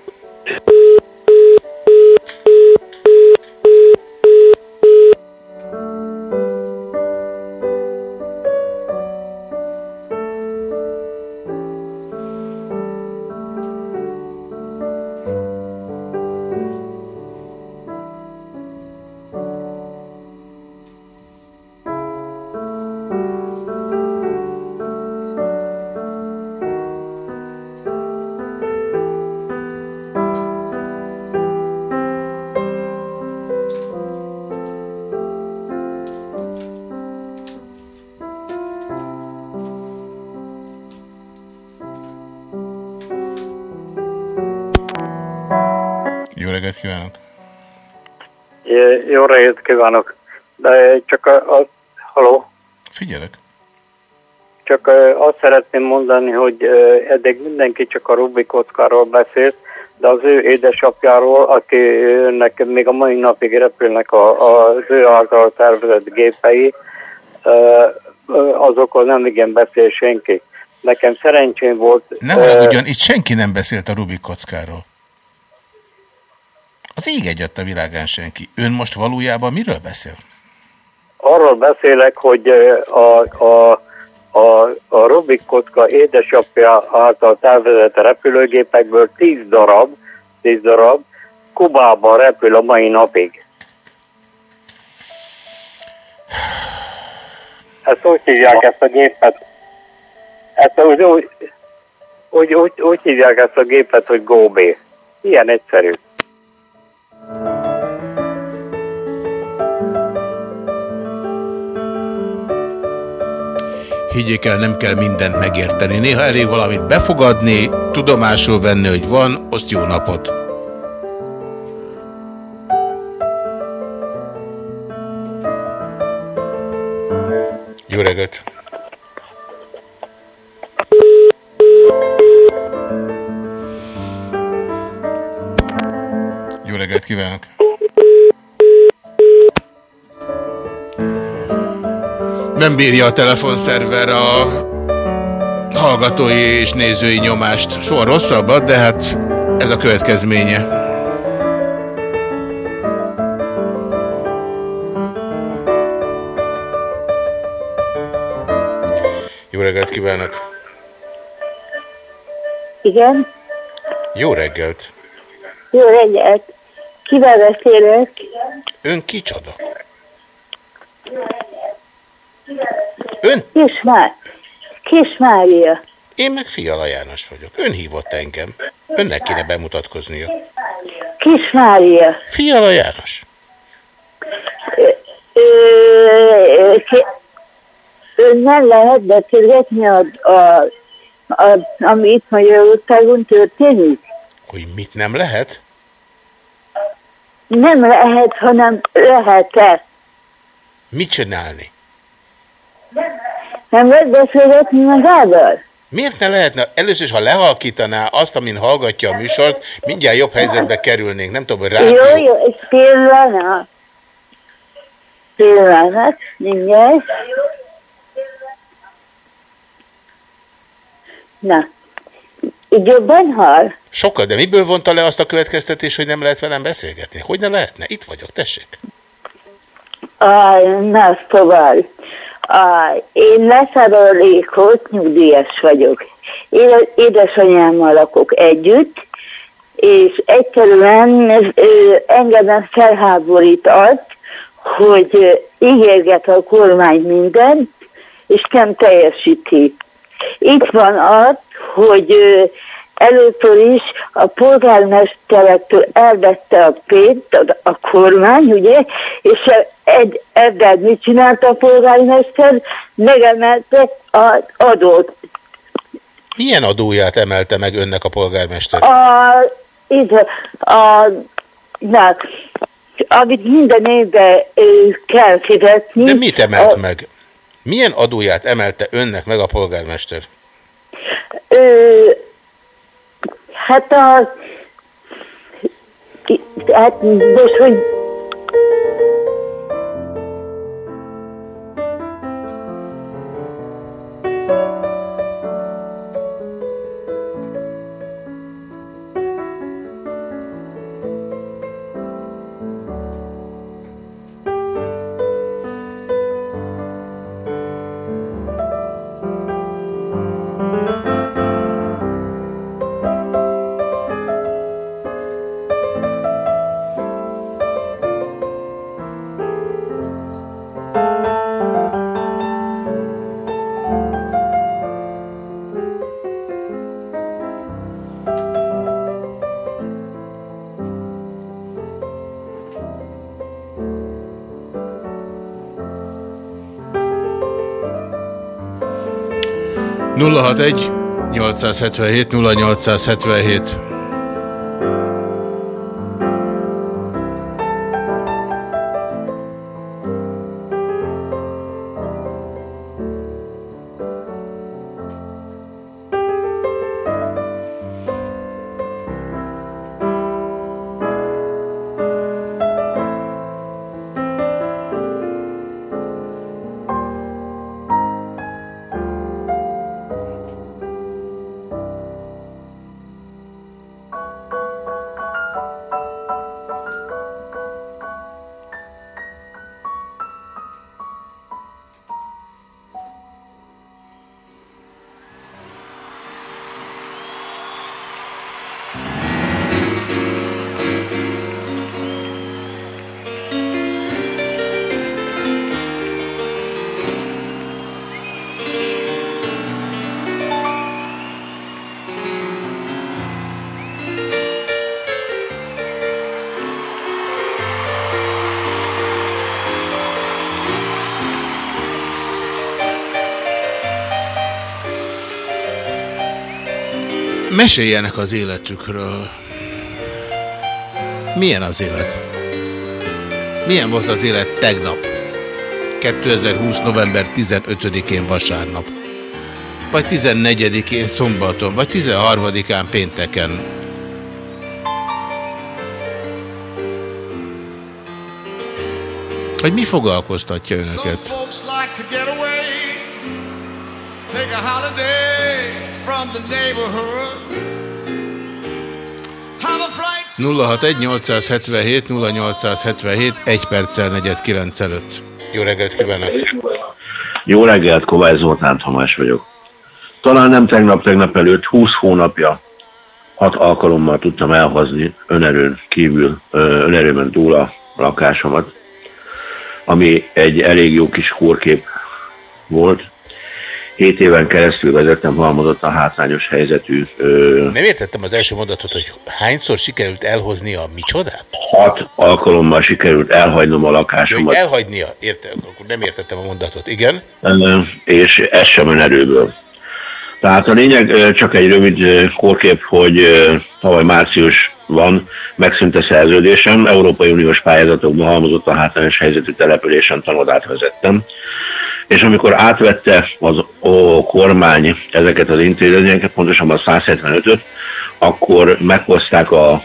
Speaker 1: Jó reggelt kívánok!
Speaker 17: De csak a, a haló?
Speaker 1: Figyelek.
Speaker 17: Csak azt szeretném mondani, hogy eddig mindenki csak a Rubik kockáról beszélt, de az ő édesapjáról, akinek még a mai napig repülnek a, az ő által tervezett gépei, azokról nem igen beszél senki. Nekem szerencsém volt...
Speaker 1: Ne haragudjon, itt senki nem beszélt a Rubik kockáról. Az ég egyet a világán senki. Ön most valójában miről beszél?
Speaker 17: Arról beszélek, hogy a, a, a, a Rubik kocka édesapja által tervezett repülőgépekből 10 darab, 10 darab Kubában repül a mai napig. Ezt úgy hívják ezt a gépet. Ezt úgy, úgy, úgy, úgy, úgy hívják ezt a gépet, hogy GoB. Ilyen egyszerű.
Speaker 1: Higgyék el, nem kell mindent megérteni. Néha elég valamit befogadni, tudomásul venni, hogy van, azt jó napot. Jó reggelt! Reggelt kívánok! Nem bírja a telefonszerver a hallgatói és nézői nyomást. Soha rosszabbat, de hát ez a következménye. Jó reggelt kívánok!
Speaker 18: Igen,
Speaker 1: Jó reggelt!
Speaker 18: jó reggelt. Kivel beszélek?
Speaker 1: Ön kicsoda?
Speaker 18: Ön? Kis, Má Kis Mária.
Speaker 1: Én meg Fiala János vagyok. Ön hívott engem. Önnek kéne bemutatkoznia.
Speaker 18: Kis Mária.
Speaker 1: Fiala János.
Speaker 18: Ö, ki- Önnel lehet beszélgetni, a, a, a, ami itt Magyarországon történik?
Speaker 1: Hogy mit nem lehet?
Speaker 18: Nem lehet, hanem lehet-e.
Speaker 1: Mit csinálni?
Speaker 18: Nem lehet beszélgetni magával?
Speaker 1: Miért ne lehetne? Először is, ha lehalkítaná azt, amin hallgatja a műsort, mindjárt jobb helyzetbe kerülnénk. Nem tudom, hogy rádió.
Speaker 18: Jó, jó, egy pillanat. Pillanat, mindjárt. Na, így jobban hall?
Speaker 1: Sokkal, de miből vonta le azt a következtetést, hogy nem lehet velem beszélgetni? Hogy ne lehetne? Itt vagyok, tessék.
Speaker 18: Ah, na, szóval, ah, én leszárolékot nyugdíjas vagyok. Én édesanyámmal lakok együtt, és egyszerűen engem felháborít az, hogy ígérget a kormány mindent, és nem teljesíti. Itt van az, hogy először is a polgármesterektől elvette a pénzt a, a kormány, ugye, és egy, ebben mit csinált a polgármester? Megemelte az adót.
Speaker 1: Milyen adóját emelte meg önnek a polgármester?
Speaker 18: A, itt, a, na, amit minden évben kell fizetni.
Speaker 1: De mit emelt meg? Milyen adóját emelte önnek meg a polgármester?
Speaker 18: Ö, hát a... Hát most, hogy...
Speaker 1: nulla hat egy 877 0877 Meséljenek az életükről. Milyen az élet? Milyen volt az élet tegnap? 2020. november 15-én vasárnap. Vagy 14-én szombaton, vagy 13-án pénteken. Hogy mi foglalkoztatja önöket?
Speaker 2: Take a holiday from the neighborhood.
Speaker 1: 061 877 0877 1 perccel negyed 9 előtt. Jó reggelt kívánok!
Speaker 19: Jó reggelt, Kovács Zoltán Tamás vagyok. Talán nem tegnap-tegnap előtt, 20 hónapja, hat alkalommal tudtam elhozni önerőn kívül, önerőben túl a lakásomat, ami egy elég jó kis kórkép volt. Hét éven keresztül vezettem halmozott a hátrányos helyzetű ö,
Speaker 1: Nem értettem az első mondatot, hogy hányszor sikerült elhozni a micsodát?
Speaker 19: hat alkalommal sikerült elhagynom a lakásomat.
Speaker 1: elhagynia, értem, akkor nem értettem a mondatot. Igen?
Speaker 19: És ez sem önerőből. Tehát a lényeg csak egy rövid kórkép, hogy tavaly márciusban megszűnt a szerződésem, Európai Uniós pályázatokban halmozott a hátrányos helyzetű településen tanodát vezettem, és amikor átvette az a kormány ezeket az intézményeket, pontosabban a 175-öt, akkor meghozták a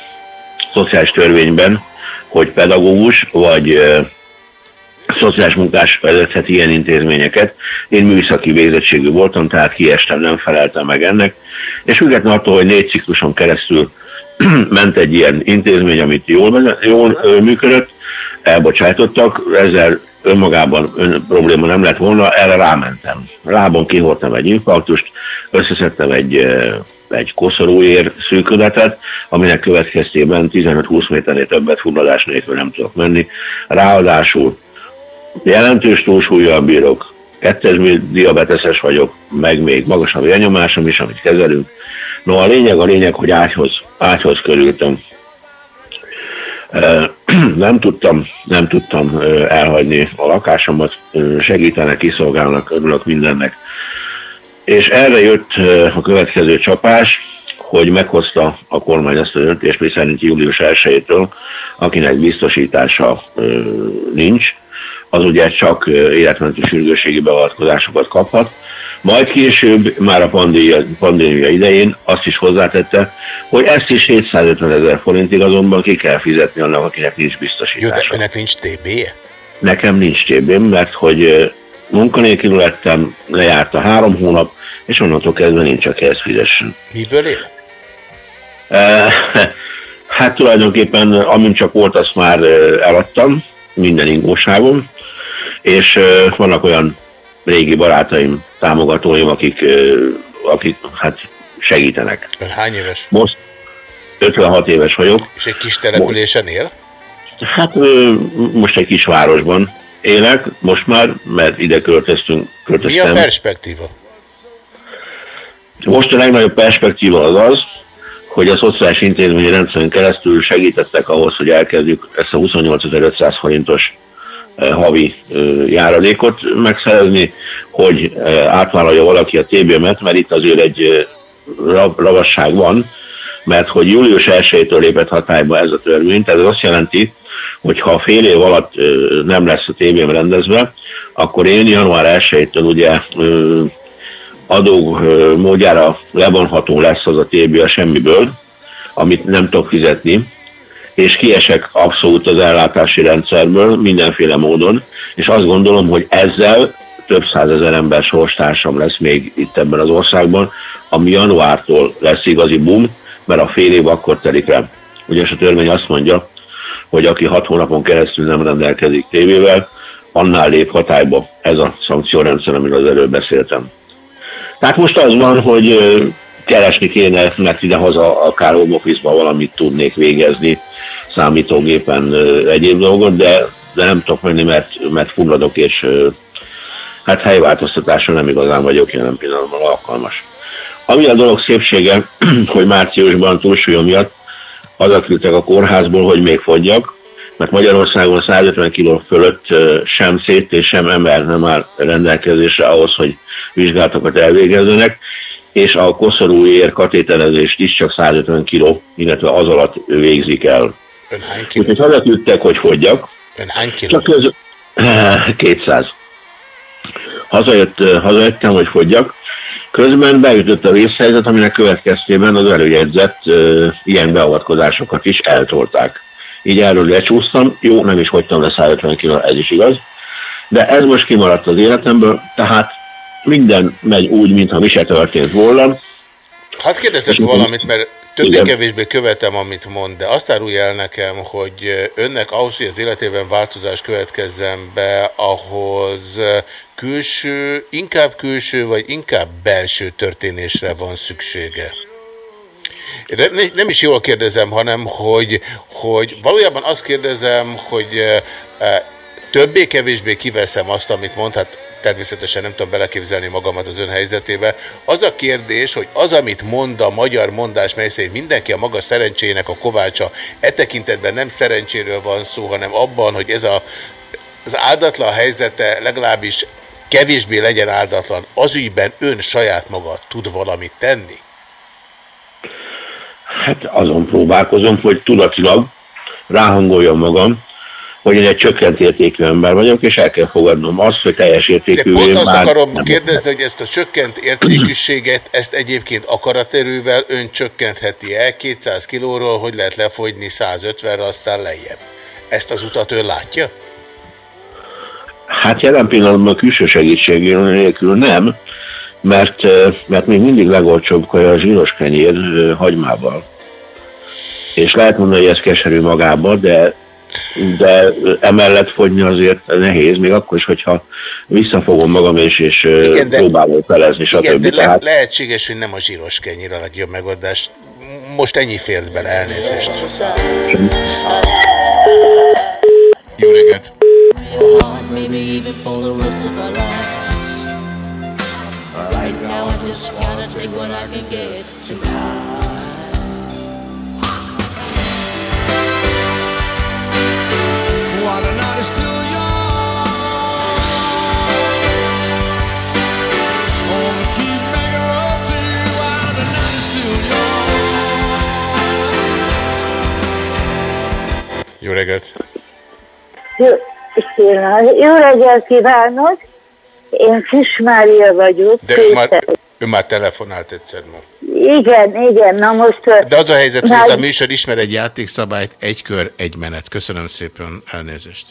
Speaker 19: szociális törvényben, hogy pedagógus vagy szociális munkás vezetheti ilyen intézményeket. Én műszaki végzettségű voltam, tehát kiestem, nem feleltem meg ennek. És függetlenül attól, hogy négy cikluson keresztül *clears throat* ment egy ilyen intézmény, amit jól, jól működött, elbocsájtottak, ezzel önmagában ön probléma nem lett volna, erre rámentem. Lábon kihortam egy infarktust, összeszedtem egy, egy koszorúér szűkületet, aminek következtében 15-20 méternél többet fulladás nélkül nem tudok menni. Ráadásul jelentős túlsúlyjal bírok, kettes diabeteses vagyok, meg még magas a vérnyomásom is, amit kezelünk. No, a lényeg a lényeg, hogy ágyhoz, ágyhoz körültem. *clears throat* Nem tudtam, nem tudtam elhagyni a lakásomat, segítenek, kiszolgálnak, örülök mindennek. És erre jött a következő csapás, hogy meghozta a kormány ezt a döntést, mi szerint július 1-től, akinek biztosítása nincs, az ugye csak életmentő sürgősségi beavatkozásokat kaphat. Majd később, már a pandémia, pandémia idején azt is hozzátette, hogy ezt is 750 ezer forintig azonban ki kell fizetni annak, akinek nincs
Speaker 1: Jó, de
Speaker 19: biztosítása.
Speaker 1: önnek nincs TB-je?
Speaker 19: Nekem nincs tb mert hogy munkanélkül lettem, lejárt a három hónap, és onnantól kezdve nincs, aki ezt fizessen.
Speaker 1: Miből él? *laughs*
Speaker 19: Hát tulajdonképpen amint csak volt, azt már eladtam, minden ingóságom, és vannak olyan régi barátaim, támogatóim, akik, akik hát segítenek.
Speaker 1: Ön hány éves?
Speaker 19: Most 56 éves vagyok,
Speaker 1: És egy kis településen él?
Speaker 19: hát most egy kis városban élek, most már, mert ide költöztünk,
Speaker 1: Mi a
Speaker 19: költöztem.
Speaker 1: perspektíva?
Speaker 19: Most a legnagyobb perspektíva az az, hogy a szociális intézményi rendszeren keresztül segítettek ahhoz, hogy elkezdjük ezt a 28.500 forintos havi járadékot megszerezni, hogy átvállalja valaki a TBM-et, mert itt azért egy rav- ravasság van, mert hogy július 1-től lépett hatályba ez a törvény, tehát ez azt jelenti, hogy ha fél év alatt nem lesz a TBM rendezve, akkor én január 1-től ugye adó módjára levonható lesz az a TB a semmiből, amit nem tudok fizetni, és kiesek abszolút az ellátási rendszerből mindenféle módon, és azt gondolom, hogy ezzel több százezer ember sorstársam lesz még itt ebben az országban, ami januártól lesz igazi boom, mert a fél év akkor telik el. Ugyanis a törvény azt mondja, hogy aki hat hónapon keresztül nem rendelkezik tévével, annál lép hatályba ez a szankciórendszer, amiről az előbb beszéltem. Tehát most az van, hogy keresni kéne, mert idehaza akár home office valamit tudnék végezni, számítógépen egyéb dolgot, de, de nem tudok menni, mert, mert fulladok, és hát helyváltoztatásra nem igazán vagyok jelen pillanatban alkalmas. Ami a dolog szépsége, *clears throat* hogy márciusban túlsúlyom miatt haza küldtek a kórházból, hogy még fogyjak, mert Magyarországon 150 kg fölött sem szét és sem ember nem áll rendelkezésre ahhoz, hogy vizsgálatokat elvégezzenek, és a koszorúér katéterezést is csak 150 kg, illetve az alatt végzik el. Úgyhogy hazaküldtek, hogy fogyjak,
Speaker 1: Ön hány kiló?
Speaker 19: csak köz... 200. *clears throat* Hazajött, hazajöttem, hogy fogyjak. Közben beütött a vészhelyzet, aminek következtében az előjegyzett uh, ilyen beavatkozásokat is eltolták. Így erről lecsúsztam, jó, nem is fogytam le 150 kg, ez is igaz. De ez most kimaradt az életemből, tehát minden megy úgy, mintha mi se történt volna.
Speaker 1: Hadd kérdezzek valamit, mert többé-kevésbé követem, amit mond, de azt árulja el nekem, hogy önnek ahhoz, hogy az életében változás következzen be, ahhoz külső, inkább külső, vagy inkább belső történésre van szüksége. Nem, is jól kérdezem, hanem hogy, hogy valójában azt kérdezem, hogy e, többé-kevésbé kiveszem azt, amit mond, hát természetesen nem tudom beleképzelni magamat az ön helyzetébe. Az a kérdés, hogy az, amit mond a magyar mondás, mely szerint mindenki a maga szerencsének a kovácsa, e tekintetben nem szerencséről van szó, hanem abban, hogy ez a, az áldatlan helyzete legalábbis kevésbé legyen áldatlan, az ügyben ön saját maga tud valamit tenni?
Speaker 19: Hát azon próbálkozom, hogy tudatilag ráhangoljam magam, hogy én egy csökkent értékű ember vagyok, és el kell fogadnom azt, hogy teljes értékű.
Speaker 1: De pont azt akarom nem kérdezni, hogy ezt a csökkent értékűséget, ezt egyébként akaraterővel ön csökkentheti el 200 kilóról, hogy lehet lefogyni 150-re, aztán lejjebb. Ezt az utat ön látja?
Speaker 19: Hát jelen pillanatban külső segítségéről nélkül nem, mert, mert még mindig legolcsóbb a zsíros kenyér hagymával. És lehet mondani, hogy ez keserű magába, de de emellett fogyni azért nehéz, még akkor is, hogyha visszafogom magam és, és igen, de, próbálom felezni, stb.
Speaker 1: Igen, de Tehát... le, lehetséges, hogy nem a zsíros kenyér a legjobb megoldás. Most ennyi fért bele, elnézést. Jó reggelt! Right now I just wanna take what I can get tonight reggelt!
Speaker 18: Jó, jó reggelt kívánok! Én Kis Mária vagyok.
Speaker 1: De ő már, ő már telefonált egyszer ma.
Speaker 18: Igen, igen, na most...
Speaker 1: De az a helyzet, hogy ez a műsor ismer egy játékszabályt, egy kör, egy menet. Köszönöm szépen, elnézést.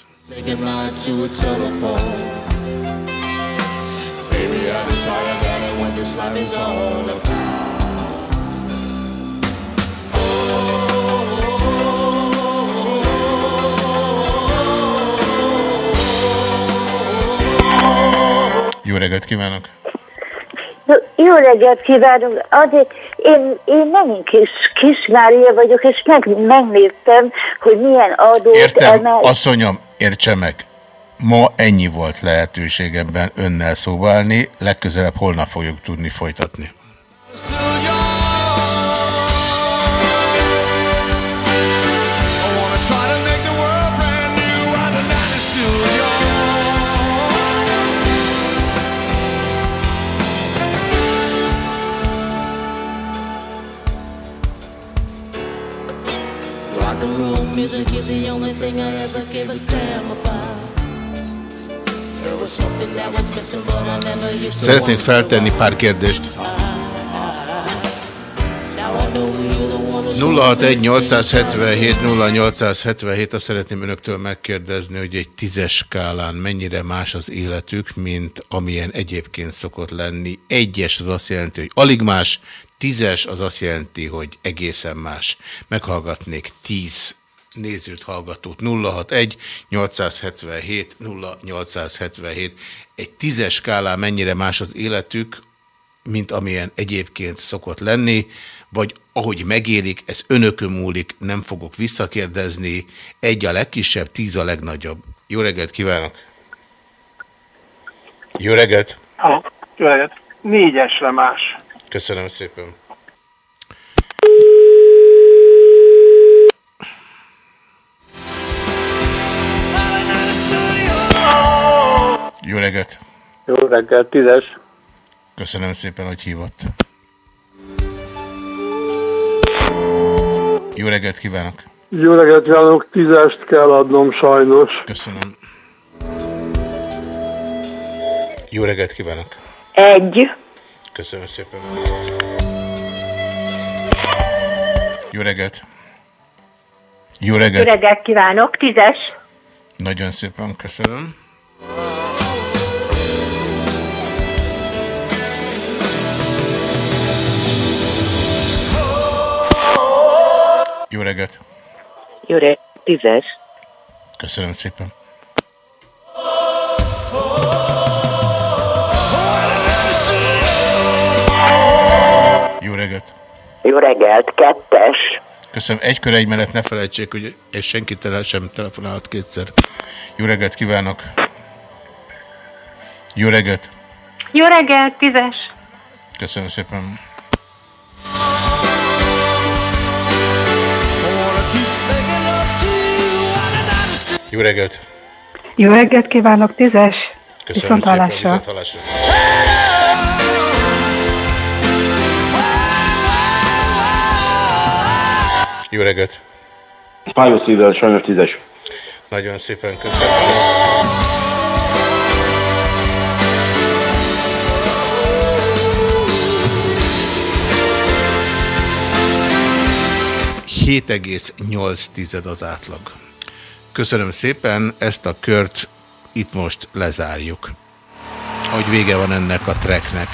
Speaker 1: Jó reggelt kívánok!
Speaker 18: Jó reggelt kívánok! Azért én, én megint kis, kis Mária vagyok, és meg, megnéztem, hogy milyen adót
Speaker 1: Értem, emel... asszonyom, értse meg. Ma ennyi volt lehetőségemben önnel szóválni, legközelebb holnap fogjuk tudni folytatni. Music is the only thing I ever gave a damn about. Szeretnék feltenni pár kérdést. 061-877-0877, azt szeretném önöktől megkérdezni, hogy egy tízes skálán mennyire más az életük, mint amilyen egyébként szokott lenni. Egyes az azt jelenti, hogy alig más, tízes az azt jelenti, hogy egészen más. Meghallgatnék tíz nézőt, hallgatót. 061 877 0877. Egy tízes skálán mennyire más az életük, mint amilyen egyébként szokott lenni, vagy ahogy megélik, ez önökön múlik, nem fogok visszakérdezni. Egy a legkisebb, tíz a legnagyobb. Jó reggelt kívánok! Jó reggelt!
Speaker 11: Ha, jó reggelt! Négyesre más.
Speaker 1: Köszönöm szépen. Jó reggelt!
Speaker 11: Jó reggelt, tízes!
Speaker 1: Köszönöm szépen, hogy hívott. Jó reggelt kívánok!
Speaker 20: Jó reggelt kívánok, tízest kell adnom sajnos.
Speaker 1: Köszönöm. Jó reggelt kívánok!
Speaker 9: Egy.
Speaker 1: Köszönöm szépen. Jó reggelt! Jó reggelt!
Speaker 9: Jó
Speaker 1: reggelt
Speaker 9: kívánok, tízes!
Speaker 1: Nagyon szépen köszönöm. Jó reggelt!
Speaker 9: Jó reggelt, tízes.
Speaker 1: Köszönöm szépen. Jó reggelt!
Speaker 9: Jó reggelt, kettes.
Speaker 1: Köszönöm. Egy kör egy mellett ne felejtsék, hogy és senki tele sem telefonálhat kétszer. Jó reggelt kívánok! Jó reggelt!
Speaker 21: Jó reggelt, tízes.
Speaker 1: Köszönöm szépen. Jó reggelt!
Speaker 21: Jó reggelt kívánok, tízes.
Speaker 1: Köszönöm
Speaker 21: Viszont
Speaker 1: szépen.
Speaker 21: hallásra.
Speaker 1: Jó reggelt!
Speaker 19: Fájó szívvel, sajnos tízes.
Speaker 1: Nagyon szépen köszönöm. tized az átlag. Köszönöm szépen, ezt a kört itt most lezárjuk. Hogy vége van ennek a tracknek.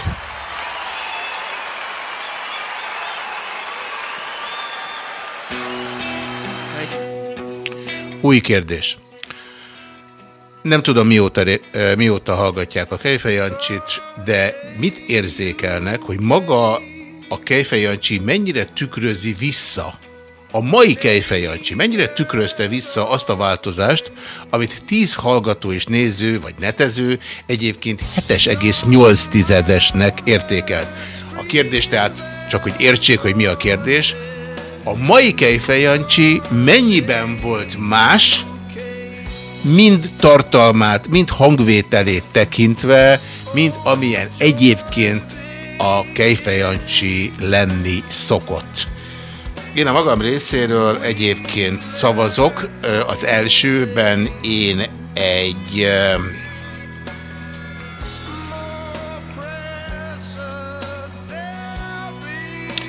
Speaker 1: Új kérdés. Nem tudom, mióta, mióta hallgatják a Kejfej Jancsit, de mit érzékelnek, hogy maga a Kejfej Jancsi mennyire tükrözi vissza a mai Kejfej Jancsi mennyire tükrözte vissza azt a változást, amit 10 hallgató és néző vagy netező egyébként 7,8 tizedesnek értékelt. A kérdés tehát, csak hogy értsék, hogy mi a kérdés, a mai Kejfej Jancsi mennyiben volt más, mind tartalmát, mind hangvételét tekintve, mint amilyen egyébként a Kejfej Jancsi lenni szokott. Én a magam részéről egyébként szavazok. Az elsőben én egy...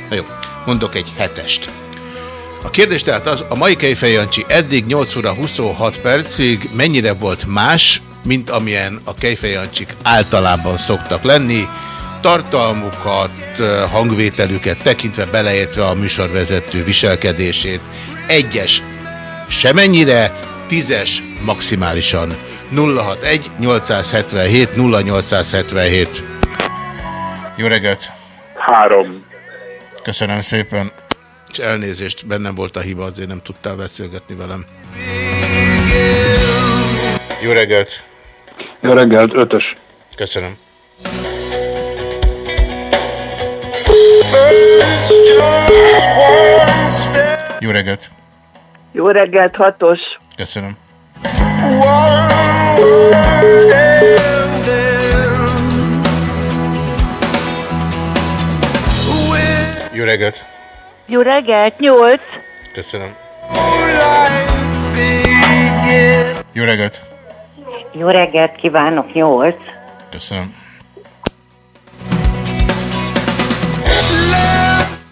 Speaker 1: Na jó, mondok egy hetest. A kérdés tehát az, a mai Kejfej Jancsi eddig 8 óra 26 percig mennyire volt más, mint amilyen a Kejfej Jancsik általában szoktak lenni, tartalmukat, hangvételüket tekintve beleértve a műsorvezető viselkedését. Egyes semennyire, tízes maximálisan. 061 877 0877. Jó reggelt!
Speaker 4: Három.
Speaker 1: Köszönöm szépen. És elnézést, bennem volt a hiba, azért nem tudtál beszélgetni velem. Jó reggelt!
Speaker 20: Jó reggelt, ötös.
Speaker 1: Köszönöm. Jó reggelt!
Speaker 9: Jó reggelt, hatos.
Speaker 1: Köszönöm. Jó reggelt!
Speaker 21: Jó reggelt, nyolc.
Speaker 1: Köszönöm. Jó reggelt!
Speaker 21: Jó reggelt kívánok, nyolc.
Speaker 1: Köszönöm.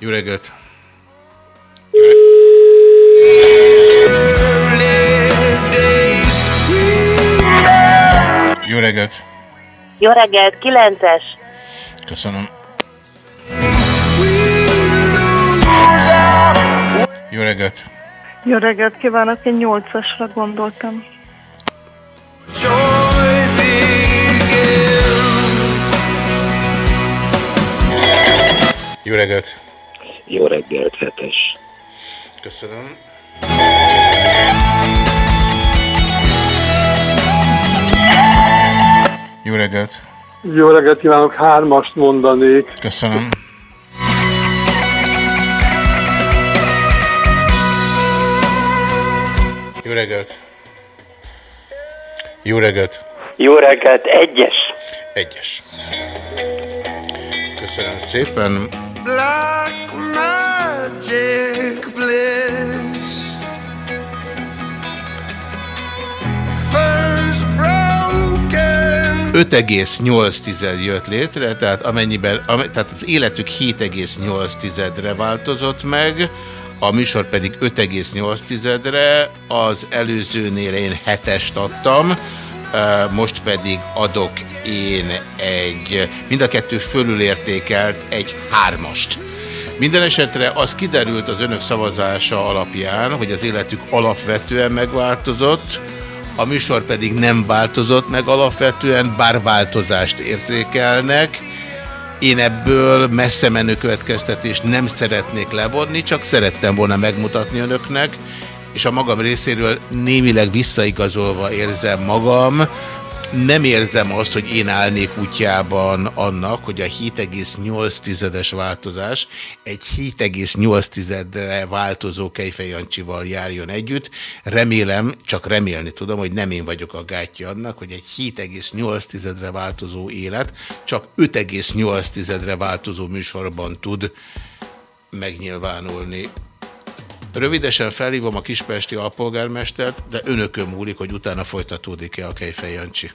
Speaker 1: Jó reggelt! Jó reggelt!
Speaker 21: Jó reggelt, kilences.
Speaker 1: Köszönöm. Jó reggelt!
Speaker 21: Jó reggelt kívánok, én nyolcasra gondoltam.
Speaker 1: Jó reggelt!
Speaker 22: Jó reggelt, hetes.
Speaker 1: Köszönöm. Jó reggelt!
Speaker 20: Jó reggelt kívánok, hármast mondanék.
Speaker 1: Köszönöm. Jó reggelt! Jó reggelt!
Speaker 23: Jó reggelt, egyes.
Speaker 1: Egyes. Köszönöm szépen.
Speaker 6: Black tragic bliss. First broken.
Speaker 1: 5,8 jött létre, tehát amennyiben, am, tehát az életük 7,8-re változott meg, a műsor pedig 5,8-re, az előzőnél én 7-est adtam, most pedig adok én egy, mind a kettő fölülértékelt egy hármast. Minden esetre az kiderült az önök szavazása alapján, hogy az életük alapvetően megváltozott, a műsor pedig nem változott meg alapvetően, bár változást érzékelnek. Én ebből messze menő következtetést nem szeretnék levonni, csak szerettem volna megmutatni önöknek, és a magam részéről némileg visszaigazolva érzem magam, nem érzem azt, hogy én állnék útjában annak, hogy a 7,8-es változás egy 7,8-re változó Kejfej Jancsival járjon együtt. Remélem, csak remélni tudom, hogy nem én vagyok a gátja annak, hogy egy 7,8-re változó élet csak 5,8-re változó műsorban tud megnyilvánulni. Rövidesen felhívom a kispesti alpolgármestert, de önökön múlik, hogy utána folytatódik-e a Kejfej Jancsi.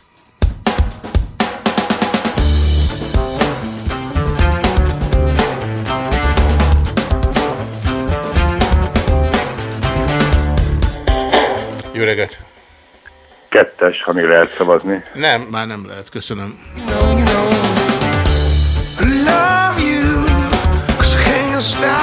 Speaker 1: Jó reggelt!
Speaker 24: Kettes, ha mi lehet szavazni.
Speaker 1: Nem, már nem lehet, köszönöm.
Speaker 6: Love you, cause I can't stop.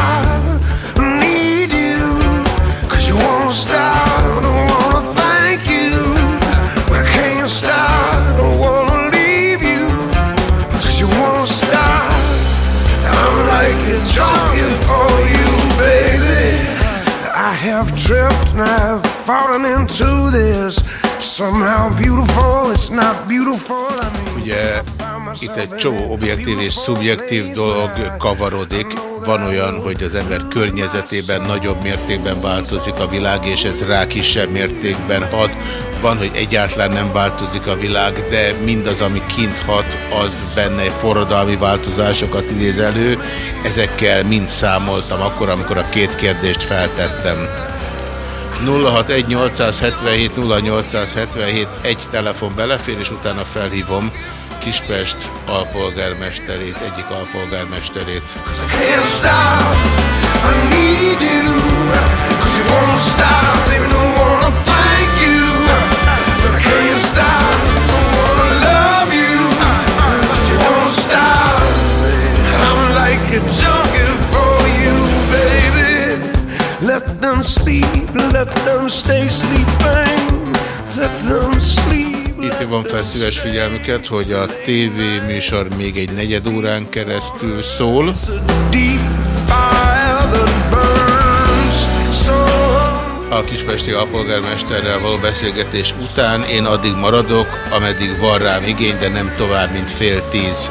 Speaker 6: Fallen into this. Somehow beautiful, it's not beautiful. I mean,
Speaker 1: Ugye itt egy csomó objektív és szubjektív dolog kavarodik. Van olyan, hogy az ember környezetében nagyobb mértékben változik a világ, és ez rá kisebb mértékben hat. Van, hogy egyáltalán nem változik a világ, de mindaz, ami kint hat, az benne forradalmi változásokat idéz elő. Ezekkel mind számoltam akkor, amikor a két kérdést feltettem. 061-877-0877 egy telefon belefér, és utána felhívom Kispest alpolgármesterét, egyik alpolgármesterét.
Speaker 6: sleep,
Speaker 1: Itt hívom fel szíves figyelmüket, hogy a TV műsor még egy negyed órán keresztül szól. A kispesti alpolgármesterrel való beszélgetés után én addig maradok, ameddig van rám igény, de nem tovább, mint fél tíz.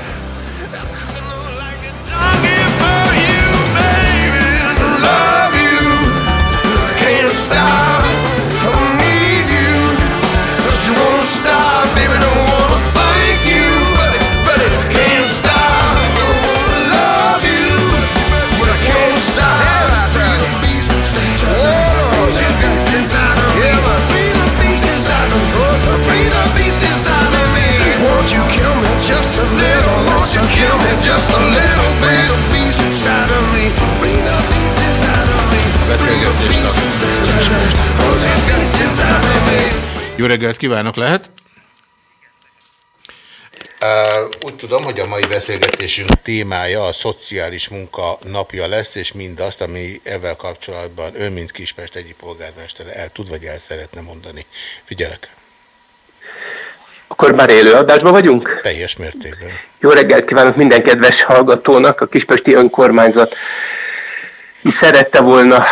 Speaker 6: Of me.
Speaker 1: Jó reggelt kívánok, lehet? Úgy tudom, hogy a mai beszélgetésünk témája a szociális munka napja lesz, és mindazt, ami ezzel kapcsolatban ön, mint Kispest egyik polgármestere el tud, vagy el szeretne mondani. Figyelek!
Speaker 25: Akkor már élő adásban vagyunk?
Speaker 1: Teljes mértékben.
Speaker 25: Jó reggelt kívánok minden kedves hallgatónak, a Kispesti Önkormányzat is szerette volna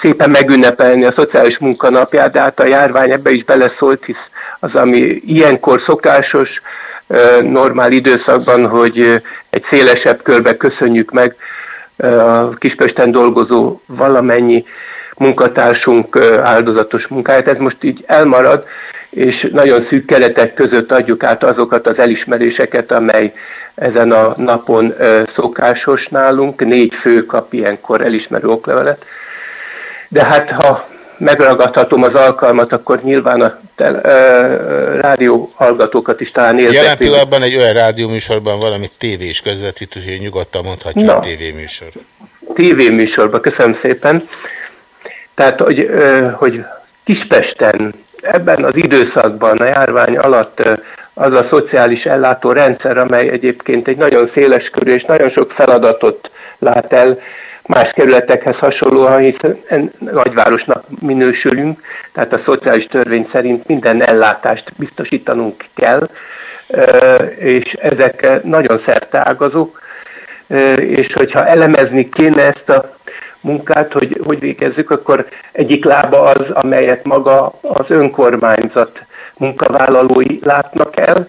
Speaker 25: szépen megünnepelni a szociális munkanapját, de hát a járvány ebbe is beleszólt, hisz az, ami ilyenkor szokásos, normál időszakban, hogy egy szélesebb körbe köszönjük meg a Kispesten dolgozó valamennyi munkatársunk áldozatos munkáját. Ez most így elmarad, és nagyon szűk keretek között adjuk át azokat az elismeréseket, amely ezen a napon szokásos nálunk. Négy fő kap ilyenkor elismerő oklevelet. De hát ha megragadhatom az alkalmat, akkor nyilván a tel, ö, rádió hallgatókat is talán
Speaker 1: Jelen
Speaker 25: érdekli.
Speaker 1: pillanatban egy olyan rádióműsorban valami tévés közvetít, úgyhogy nyugodtan mondhatja,
Speaker 25: Na.
Speaker 1: tévéműsor.
Speaker 25: tévéműsorban, köszönöm szépen. Tehát, hogy, ö, hogy Kispesten ebben az időszakban, a járvány alatt az a szociális ellátó rendszer, amely egyébként egy nagyon széles körű és nagyon sok feladatot lát el, más kerületekhez hasonlóan, hiszen nagyvárosnak minősülünk, tehát a szociális törvény szerint minden ellátást biztosítanunk kell, és ezek nagyon szerteágazók, és hogyha elemezni kéne ezt a munkát, hogy hogy végezzük, akkor egyik lába az, amelyet maga az önkormányzat munkavállalói látnak el.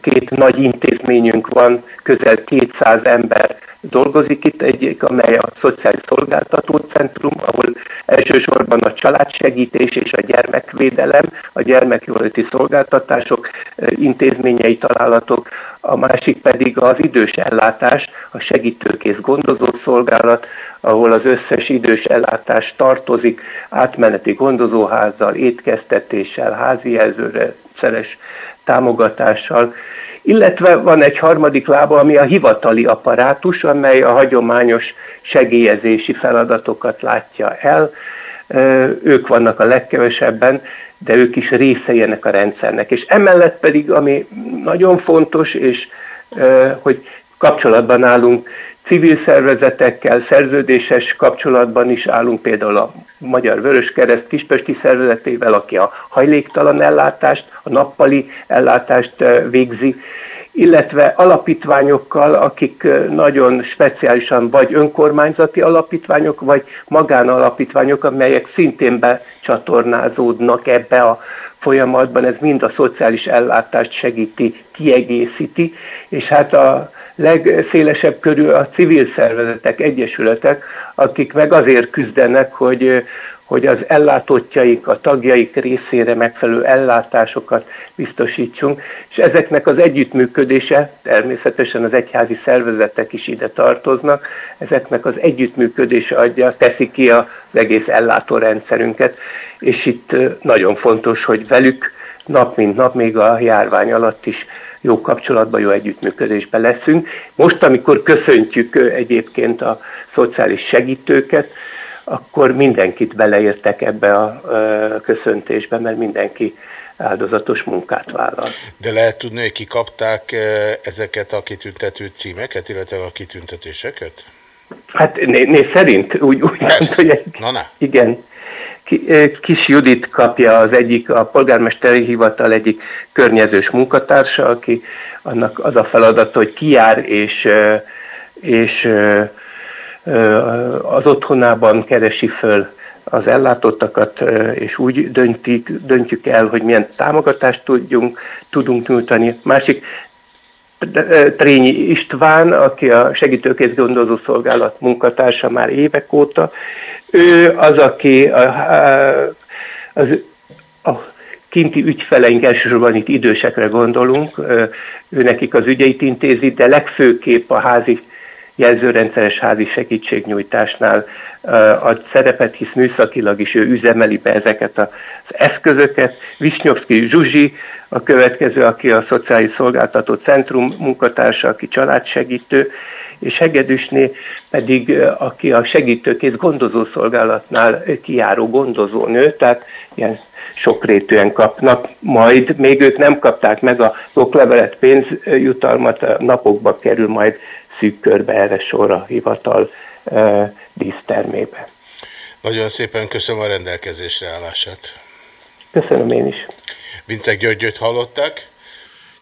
Speaker 25: Két nagy intézményünk van, közel 200 ember dolgozik itt, egyik, amely a Szociális Szolgáltató Centrum, ahol elsősorban a családsegítés és a gyermekvédelem, a gyermekjóléti szolgáltatások intézményei találhatók, a másik pedig az idős ellátás, a segítőkész gondozó szolgálat, ahol az összes idős ellátás tartozik, átmeneti gondozóházzal, étkeztetéssel, házi jelzőrendszeres támogatással, illetve van egy harmadik lába, ami a hivatali apparátus, amely a hagyományos segélyezési feladatokat látja el. Ők vannak a legkevesebben, de ők is részei ennek a rendszernek. És emellett pedig, ami nagyon fontos, és hogy kapcsolatban állunk civil szervezetekkel, szerződéses kapcsolatban is állunk, például a Magyar Vöröskereszt Kispesti szervezetével, aki a hajléktalan ellátást, a nappali ellátást végzi, illetve alapítványokkal, akik nagyon speciálisan vagy önkormányzati alapítványok, vagy magánalapítványok, amelyek szintén becsatornázódnak ebbe a folyamatban, ez mind a szociális ellátást segíti, kiegészíti, és hát a legszélesebb körül a civil szervezetek, egyesületek, akik meg azért küzdenek, hogy, hogy az ellátottjaik, a tagjaik részére megfelelő ellátásokat biztosítsunk, és ezeknek az együttműködése, természetesen az egyházi szervezetek is ide tartoznak, ezeknek az együttműködése adja, teszi ki az egész ellátórendszerünket, és itt nagyon fontos, hogy velük nap mint nap, még a járvány alatt is jó kapcsolatban, jó együttműködésben leszünk. Most, amikor köszöntjük egyébként a szociális segítőket, akkor mindenkit beleértek ebbe a köszöntésbe, mert mindenki áldozatos munkát vállal.
Speaker 1: De lehet tudni, hogy kikapták ezeket a kitüntető címeket, illetve a kitüntetéseket?
Speaker 25: Hát név né szerint úgy, úgy
Speaker 1: Persze.
Speaker 25: hogy egy,
Speaker 1: Na, na.
Speaker 25: igen, Kis Judit kapja az egyik, a polgármesteri hivatal egyik környezős munkatársa, aki annak az a feladata, hogy kijár és, eh, és eh, eh, az otthonában keresi föl az ellátottakat, eh, és úgy döntik, döntjük el, hogy milyen támogatást tudjunk, tudunk nyújtani. Másik Trényi István, aki a segítőkész gondozó szolgálat munkatársa már évek óta. Ő az, aki a, a, az, a kinti ügyfeleink, elsősorban itt idősekre gondolunk, ő nekik az ügyeit intézi, de legfőképp a házi jelzőrendszeres házi segítségnyújtásnál ad szerepet, hisz műszakilag is ő üzemeli be ezeket az eszközöket. Visnyovszki Zsuzsi, a következő, aki a Szociális Szolgáltató Centrum munkatársa, aki családsegítő, és Hegedűsné pedig, aki a segítőkész gondozószolgálatnál kijáró gondozónő, tehát ilyen sokrétűen kapnak, majd még ők nem kapták meg a oklevelet pénzjutalmat, a napokba kerül majd szűk körbe erre sor a hivatal e, dísztermébe.
Speaker 1: Nagyon szépen köszönöm a rendelkezésre állását.
Speaker 25: Köszönöm én is.
Speaker 1: Vincek Györgyöt hallották.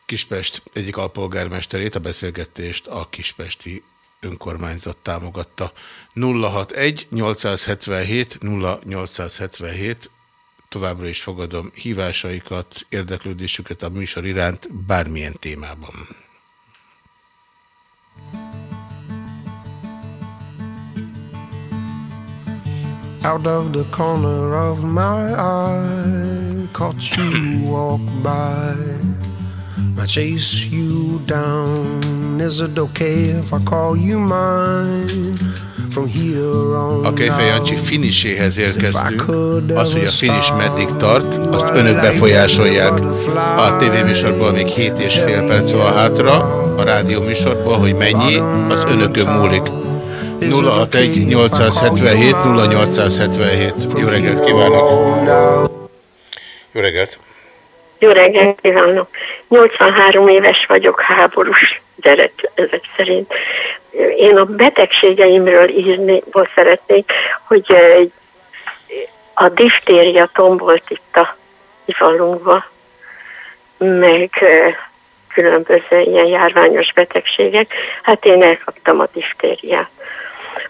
Speaker 1: Kispest egyik alpolgármesterét, a beszélgetést a kispesti önkormányzat támogatta. 061 877 0877 továbbra is fogadom hívásaikat, érdeklődésüket a műsor iránt bármilyen témában.
Speaker 6: Out of the corner of my eye, caught you walk by. I chase you down. Is it okay if I call you mine? From here on
Speaker 1: A Kejfej Jancsi finiséhez érkeztünk. Az, hogy a finis meddig tart, azt önök befolyásolják. A tévéműsorból még 7 és fél perc van hátra, a rádió műsorból, hogy mennyi, az önökön múlik. 061 877 0877. Jó reggelt kívánok! Jó reggelt!
Speaker 26: Jó reggelt kívánok! 83 éves vagyok, háborús gyerek ezek szerint. Én a betegségeimről írni szeretnék, hogy a diftéria tombolt itt a falunkba, meg különböző ilyen járványos betegségek. Hát én elkaptam a diftériát.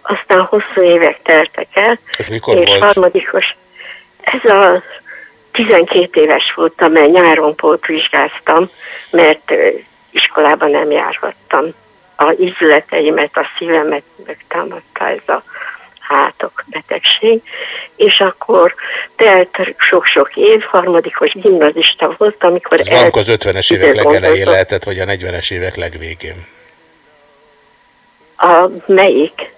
Speaker 26: Aztán hosszú évek teltek el,
Speaker 1: Ez mikor
Speaker 26: és
Speaker 1: volt?
Speaker 26: harmadikos, ez a 12 éves voltam, mert nyáron pótvizsgáztam, mert iskolában nem járhattam. A ízületeimet, a szívemet megtámadta ez a hátok betegség, és akkor telt sok-sok év, harmadikos gimnazista volt, amikor
Speaker 1: Ez valamikor az 50-es évek legelején lehetett, vagy a 40-es évek legvégén.
Speaker 26: A melyik?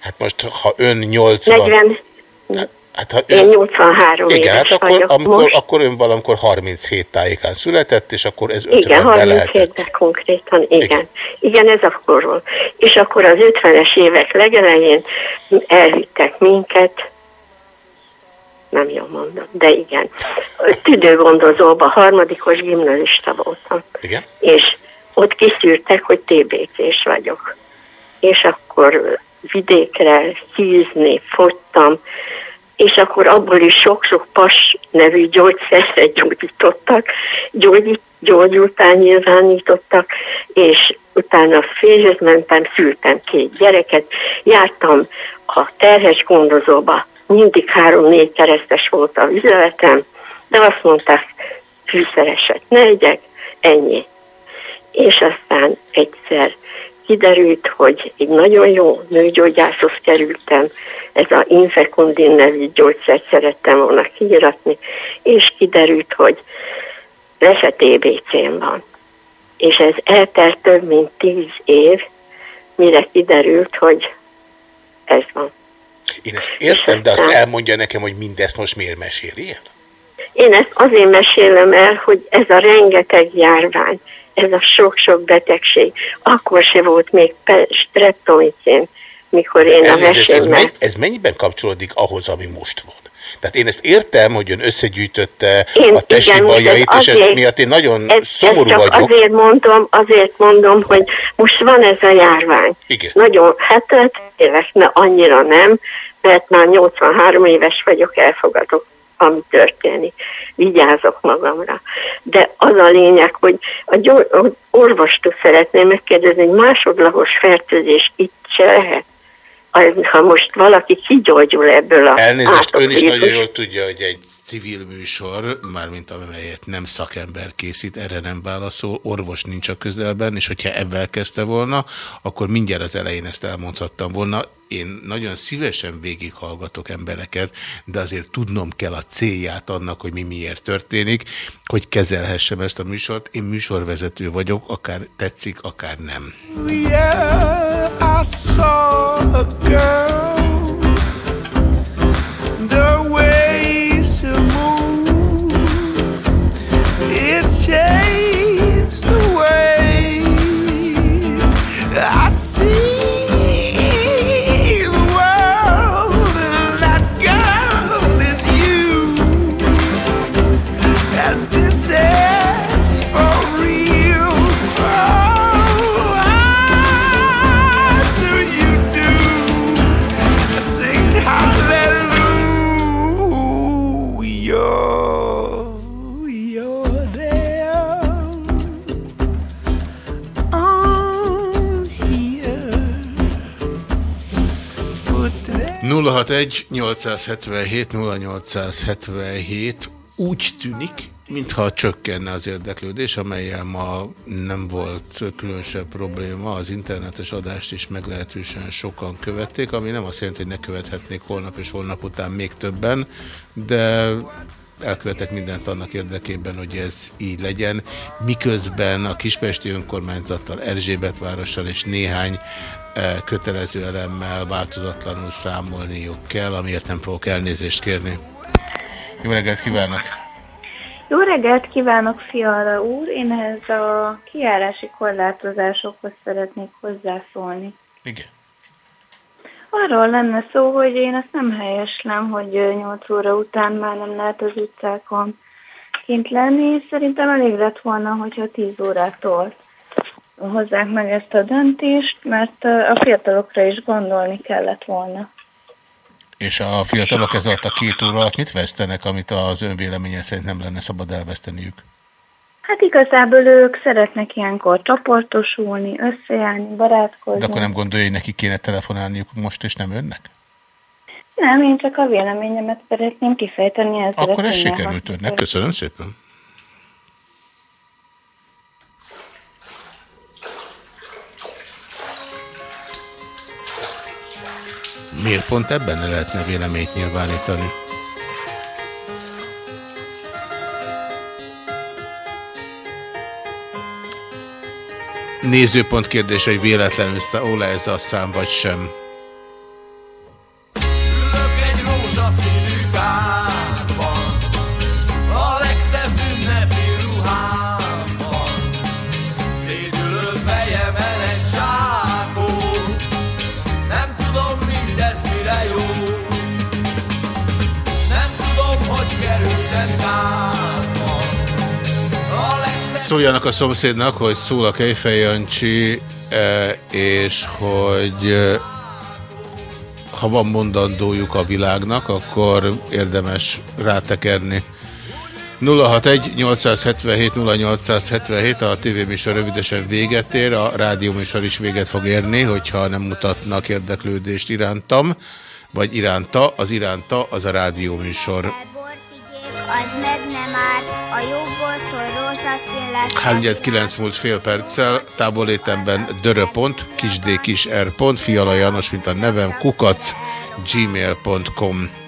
Speaker 1: Hát most, ha ön 80...
Speaker 26: 40,
Speaker 1: Hát, ha
Speaker 26: én
Speaker 1: ön,
Speaker 26: 83
Speaker 1: igen,
Speaker 26: éves
Speaker 1: hát akkor,
Speaker 26: vagyok
Speaker 1: amikor,
Speaker 26: most.
Speaker 1: akkor ön valamikor 37 tájékán született, és akkor ez
Speaker 26: Igen,
Speaker 1: 50-ben lehetett.
Speaker 26: 37-ben konkrétan, igen. igen. Igen, ez akkor volt. És akkor az 50-es évek legelején elvittek minket, nem jól mondom, de igen. Tüdőgondozóba, harmadikos gimnazista voltam.
Speaker 1: Igen.
Speaker 26: És ott kiszűrtek, hogy TBC-s vagyok. És akkor vidékre hízni, fogytam, és akkor abból is sok-sok pas nevű gyógyszerre gyógyítottak, gyógyít, gyógyultán nyilvánítottak, és utána férjhez mentem, szültem két gyereket, jártam a terhes gondozóba, mindig három-négy keresztes volt a üzletem, de azt mondták, fűszereset ne egyek, ennyi. És aztán egyszer kiderült, hogy egy nagyon jó nőgyógyászhoz kerültem, ez a Infecundin nevű gyógyszert szerettem volna kiíratni, és kiderült, hogy Lese TBC-n van. És ez eltelt több mint tíz év, mire kiderült, hogy ez van.
Speaker 1: Én ezt értem, de azt elmondja nekem, hogy mindezt most miért meséli el?
Speaker 26: Én ezt azért mesélem el, hogy ez a rengeteg járvány, ez a sok-sok betegség, akkor se volt még streptomicin, mikor én a
Speaker 1: Elnézést, ez,
Speaker 26: mesémmel.
Speaker 1: menny, ez mennyiben kapcsolódik ahhoz, ami most van? Tehát én ezt értem, hogy ön összegyűjtötte
Speaker 26: Én-
Speaker 1: a testi
Speaker 26: igen, ez
Speaker 1: bajait, és ez
Speaker 26: azért-
Speaker 1: miatt én nagyon
Speaker 26: Ez,
Speaker 1: szomorú
Speaker 26: ez csak
Speaker 1: vagyok.
Speaker 26: azért mondom, azért mondom, hogy most van ez a járvány.
Speaker 1: Igen.
Speaker 26: Nagyon, hát öt éves, ne annyira nem, mert már 83 éves vagyok, elfogadok, ami történik. Vigyázok magamra. De az a lényeg, hogy a a orvostól szeretném megkérdezni, hogy másodlagos fertőzés itt se lehet. Ha most valaki kigyógyul ebből a
Speaker 1: Elnézést, ön is nagyon jól tudja, hogy egy civil műsor, mármint amelyet nem szakember készít, erre nem válaszol, orvos nincs a közelben, és hogyha ebben kezdte volna, akkor mindjárt az elején ezt elmondhattam volna. Én nagyon szívesen végighallgatok embereket, de azért tudnom kell a célját annak, hogy mi miért történik, hogy kezelhessem ezt a műsort. Én műsorvezető vagyok, akár tetszik, akár nem.
Speaker 6: Yeah, I saw a girl.
Speaker 1: 061-877-0877 úgy tűnik, mintha csökkenne az érdeklődés, amelyel ma nem volt különösebb probléma, az internetes adást is meglehetősen sokan követték, ami nem azt jelenti, hogy ne követhetnék holnap és holnap után még többen, de elkövetek mindent annak érdekében, hogy ez így legyen, miközben a Kispesti önkormányzattal, Erzsébetvárossal és néhány kötelező elemmel változatlanul számolniuk kell, amiért nem fogok elnézést kérni. Jó reggelt kívánok!
Speaker 21: Jó reggelt kívánok, Fiala úr! Én ehhez a kiárási korlátozásokhoz szeretnék hozzászólni.
Speaker 1: Igen.
Speaker 21: Arról lenne szó, hogy én ezt nem helyeslem, hogy 8 óra után már nem lehet az utcákon kint lenni, és szerintem elég lett volna, hogyha 10 órától hozzák meg ezt a döntést, mert a fiatalokra is gondolni kellett volna.
Speaker 1: És a fiatalok ez alatt a két óra alatt mit vesztenek, amit az önvéleménye szerint nem lenne szabad elveszteniük?
Speaker 21: Hát igazából ők szeretnek ilyenkor csoportosulni, összejárni, barátkozni.
Speaker 1: De akkor nem gondolja, hogy neki kéne telefonálniuk most, és nem önnek?
Speaker 21: Nem, én csak a véleményemet szeretném kifejteni ezzel.
Speaker 1: Akkor ez sikerült önnek. Köszönöm szépen. miért pont ebben ne lehetne véleményt nyilvánítani? Nézőpont kérdése, hogy véletlenül összeóla ez a szám vagy sem.
Speaker 2: 061
Speaker 1: Szóljanak a szomszédnak, hogy szól a Kejfej eh, és hogy eh, ha van mondandójuk a világnak, akkor érdemes rátekerni. 061 877 0877 a tévéműsor rövidesen véget ér, a rádióműsor is véget fog érni, hogyha nem mutatnak érdeklődést irántam, vagy iránta, az iránta az a rádióműsor.
Speaker 27: az
Speaker 1: 3.9 múlt fél perccel, távolétemben döröpont, kisdkisr.fialajanos, er mint a nevem, kukac, gmail.com.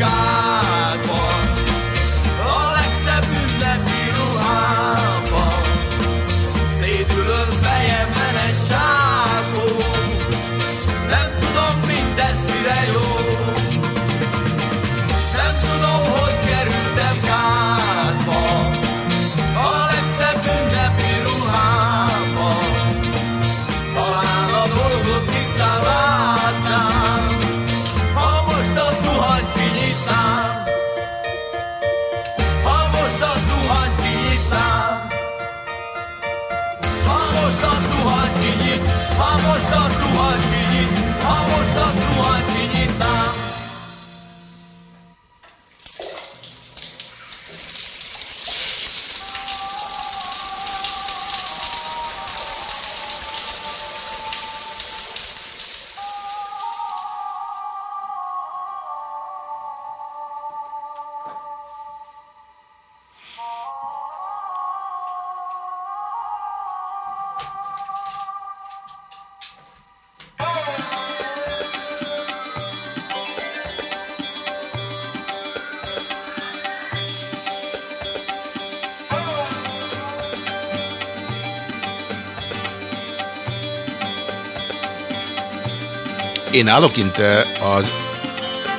Speaker 2: sky. Én
Speaker 1: állok inte az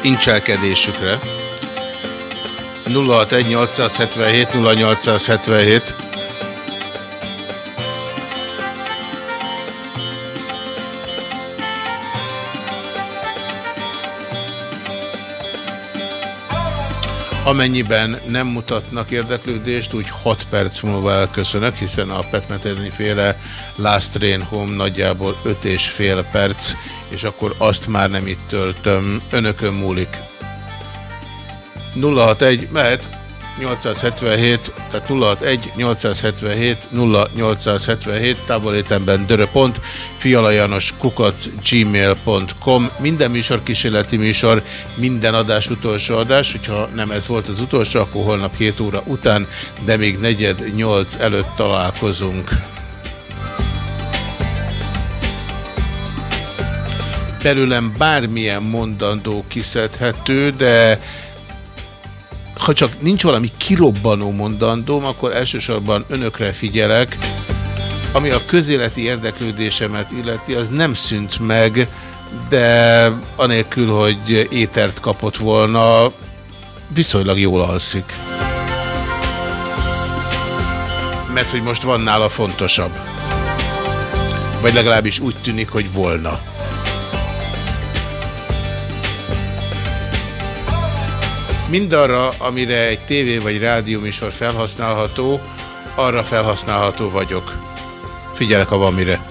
Speaker 1: incselkedésükre. 061 0877 Amennyiben nem mutatnak érdeklődést, úgy 6 perc múlva elköszönök, hiszen a Petmeterni féle Last Train Home nagyjából 5 és fél perc és akkor azt már nem itt töltöm. Önökön múlik. 061, mehet? 877, tehát 061 877 0877 távolétemben dörö.pont fialajanos kukac gmail.com minden műsor kísérleti műsor, minden adás utolsó adás, hogyha nem ez volt az utolsó, akkor holnap 7 óra után, de még negyed 8 előtt találkozunk. Belőlem bármilyen mondandó kiszedhető, de ha csak nincs valami kirobbanó mondandóm, akkor elsősorban önökre figyelek. Ami a közéleti érdeklődésemet illeti, az nem szűnt meg, de anélkül, hogy étert kapott volna, viszonylag jól alszik. Mert hogy most van nála fontosabb. Vagy legalábbis úgy tűnik, hogy volna. Mindarra, amire egy tévé vagy rádióműsor felhasználható, arra felhasználható vagyok. Figyelek, ha van mire.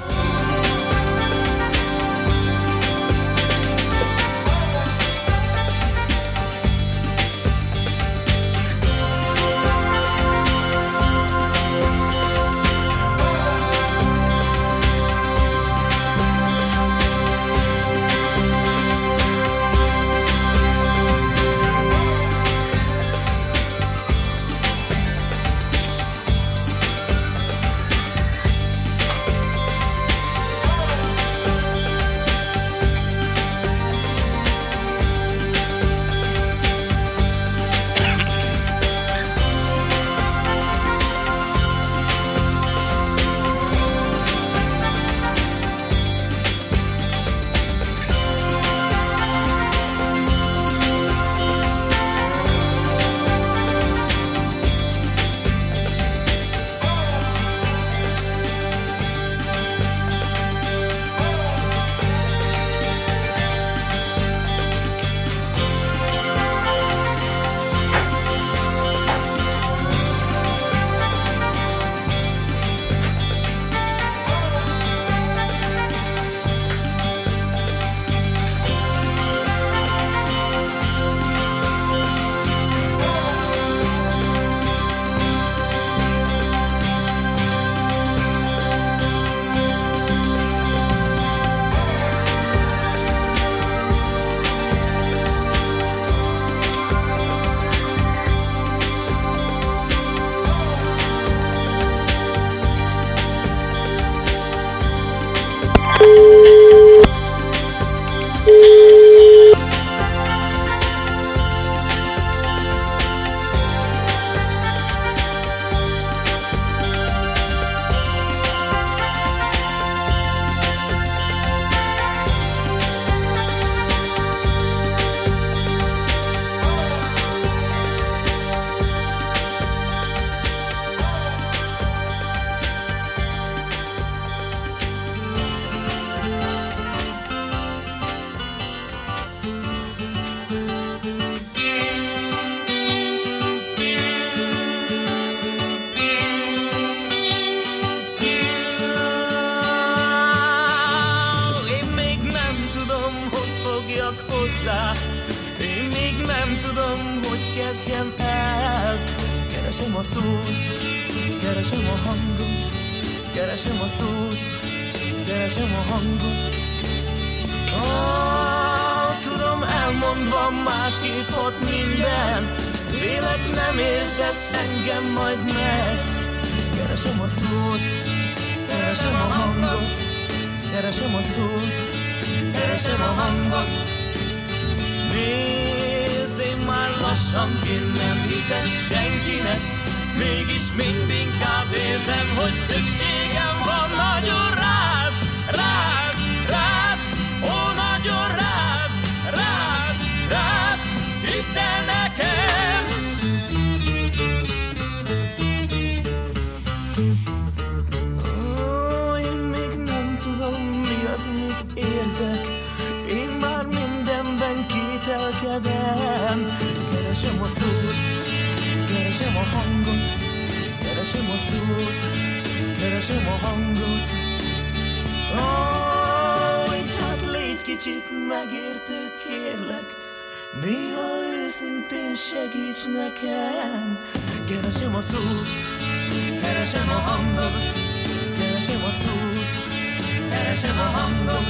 Speaker 2: Keresem a hangot.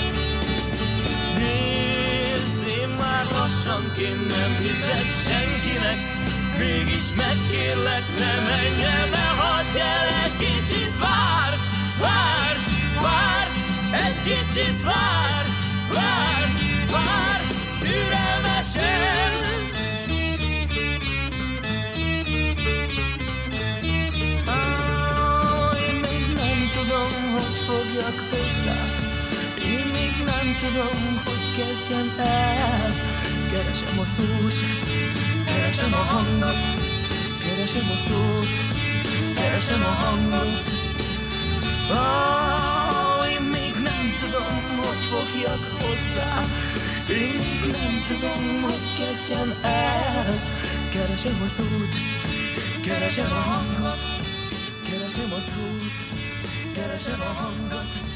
Speaker 2: Nézd, én már lassanként nem hiszek senkinek, mégis megkérlek, ne menj el, ne hagyd el, egy kicsit vár, vár, vár, egy kicsit vár, vár, vár, türelmesen. Á, én nem tudom, hogy fogjak nem tudom, hogy kezdjem el. Keresem a szót, keresem a hangot, keresem a szót, keresem a hangot. Ah, én még nem tudom, hogy fogjak hozzá, én még nem tudom, hogy kezdjem el. Keresem a szót, keresem a hangot, keresem a szót, keresem a hangot.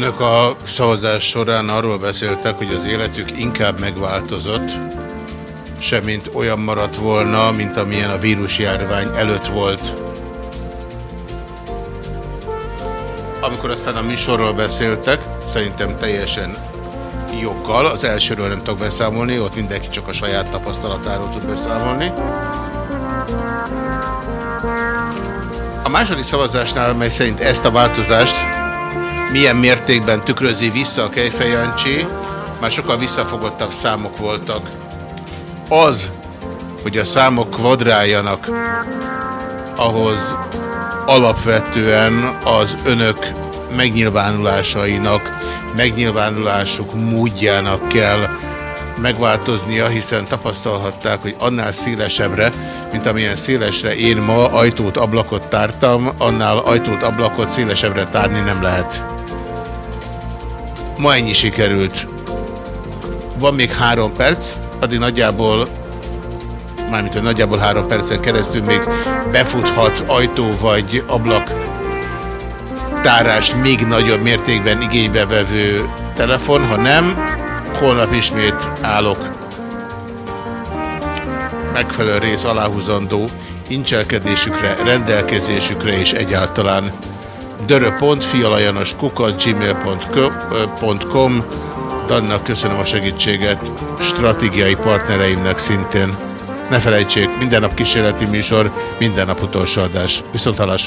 Speaker 1: Önök a szavazás során arról beszéltek, hogy az életük inkább megváltozott, semmint olyan maradt volna, mint amilyen a vírusjárvány előtt volt. Amikor aztán a műsorról beszéltek, szerintem teljesen joggal, az elsőről nem tudok beszámolni, ott mindenki csak a saját tapasztalatáról tud beszámolni. A második szavazásnál, mely szerint ezt a változást milyen mértékben tükrözi vissza a Kejfej Jancsi, már sokkal visszafogottabb számok voltak. Az, hogy a számok kvadráljanak, ahhoz alapvetően az önök megnyilvánulásainak, megnyilvánulásuk módjának kell megváltoznia, hiszen tapasztalhatták, hogy annál szélesebbre, mint amilyen szélesre én ma ajtót, ablakot tártam, annál ajtót, ablakot szélesebbre tárni nem lehet. Ma ennyi sikerült. Van még három perc, addig nagyjából, mármint hogy nagyjából három percen keresztül még befuthat ajtó vagy ablak tárást még nagyobb mértékben igénybe vevő telefon, ha nem, holnap ismét állok. Megfelelő rész aláhúzandó, incselkedésükre, rendelkezésükre és egyáltalán dörö.fialajanos kukat gmail.com Dannak köszönöm a segítséget, stratégiai partnereimnek szintén. Ne felejtsék, minden nap kísérleti műsor, minden nap utolsó adás. Viszont hallás.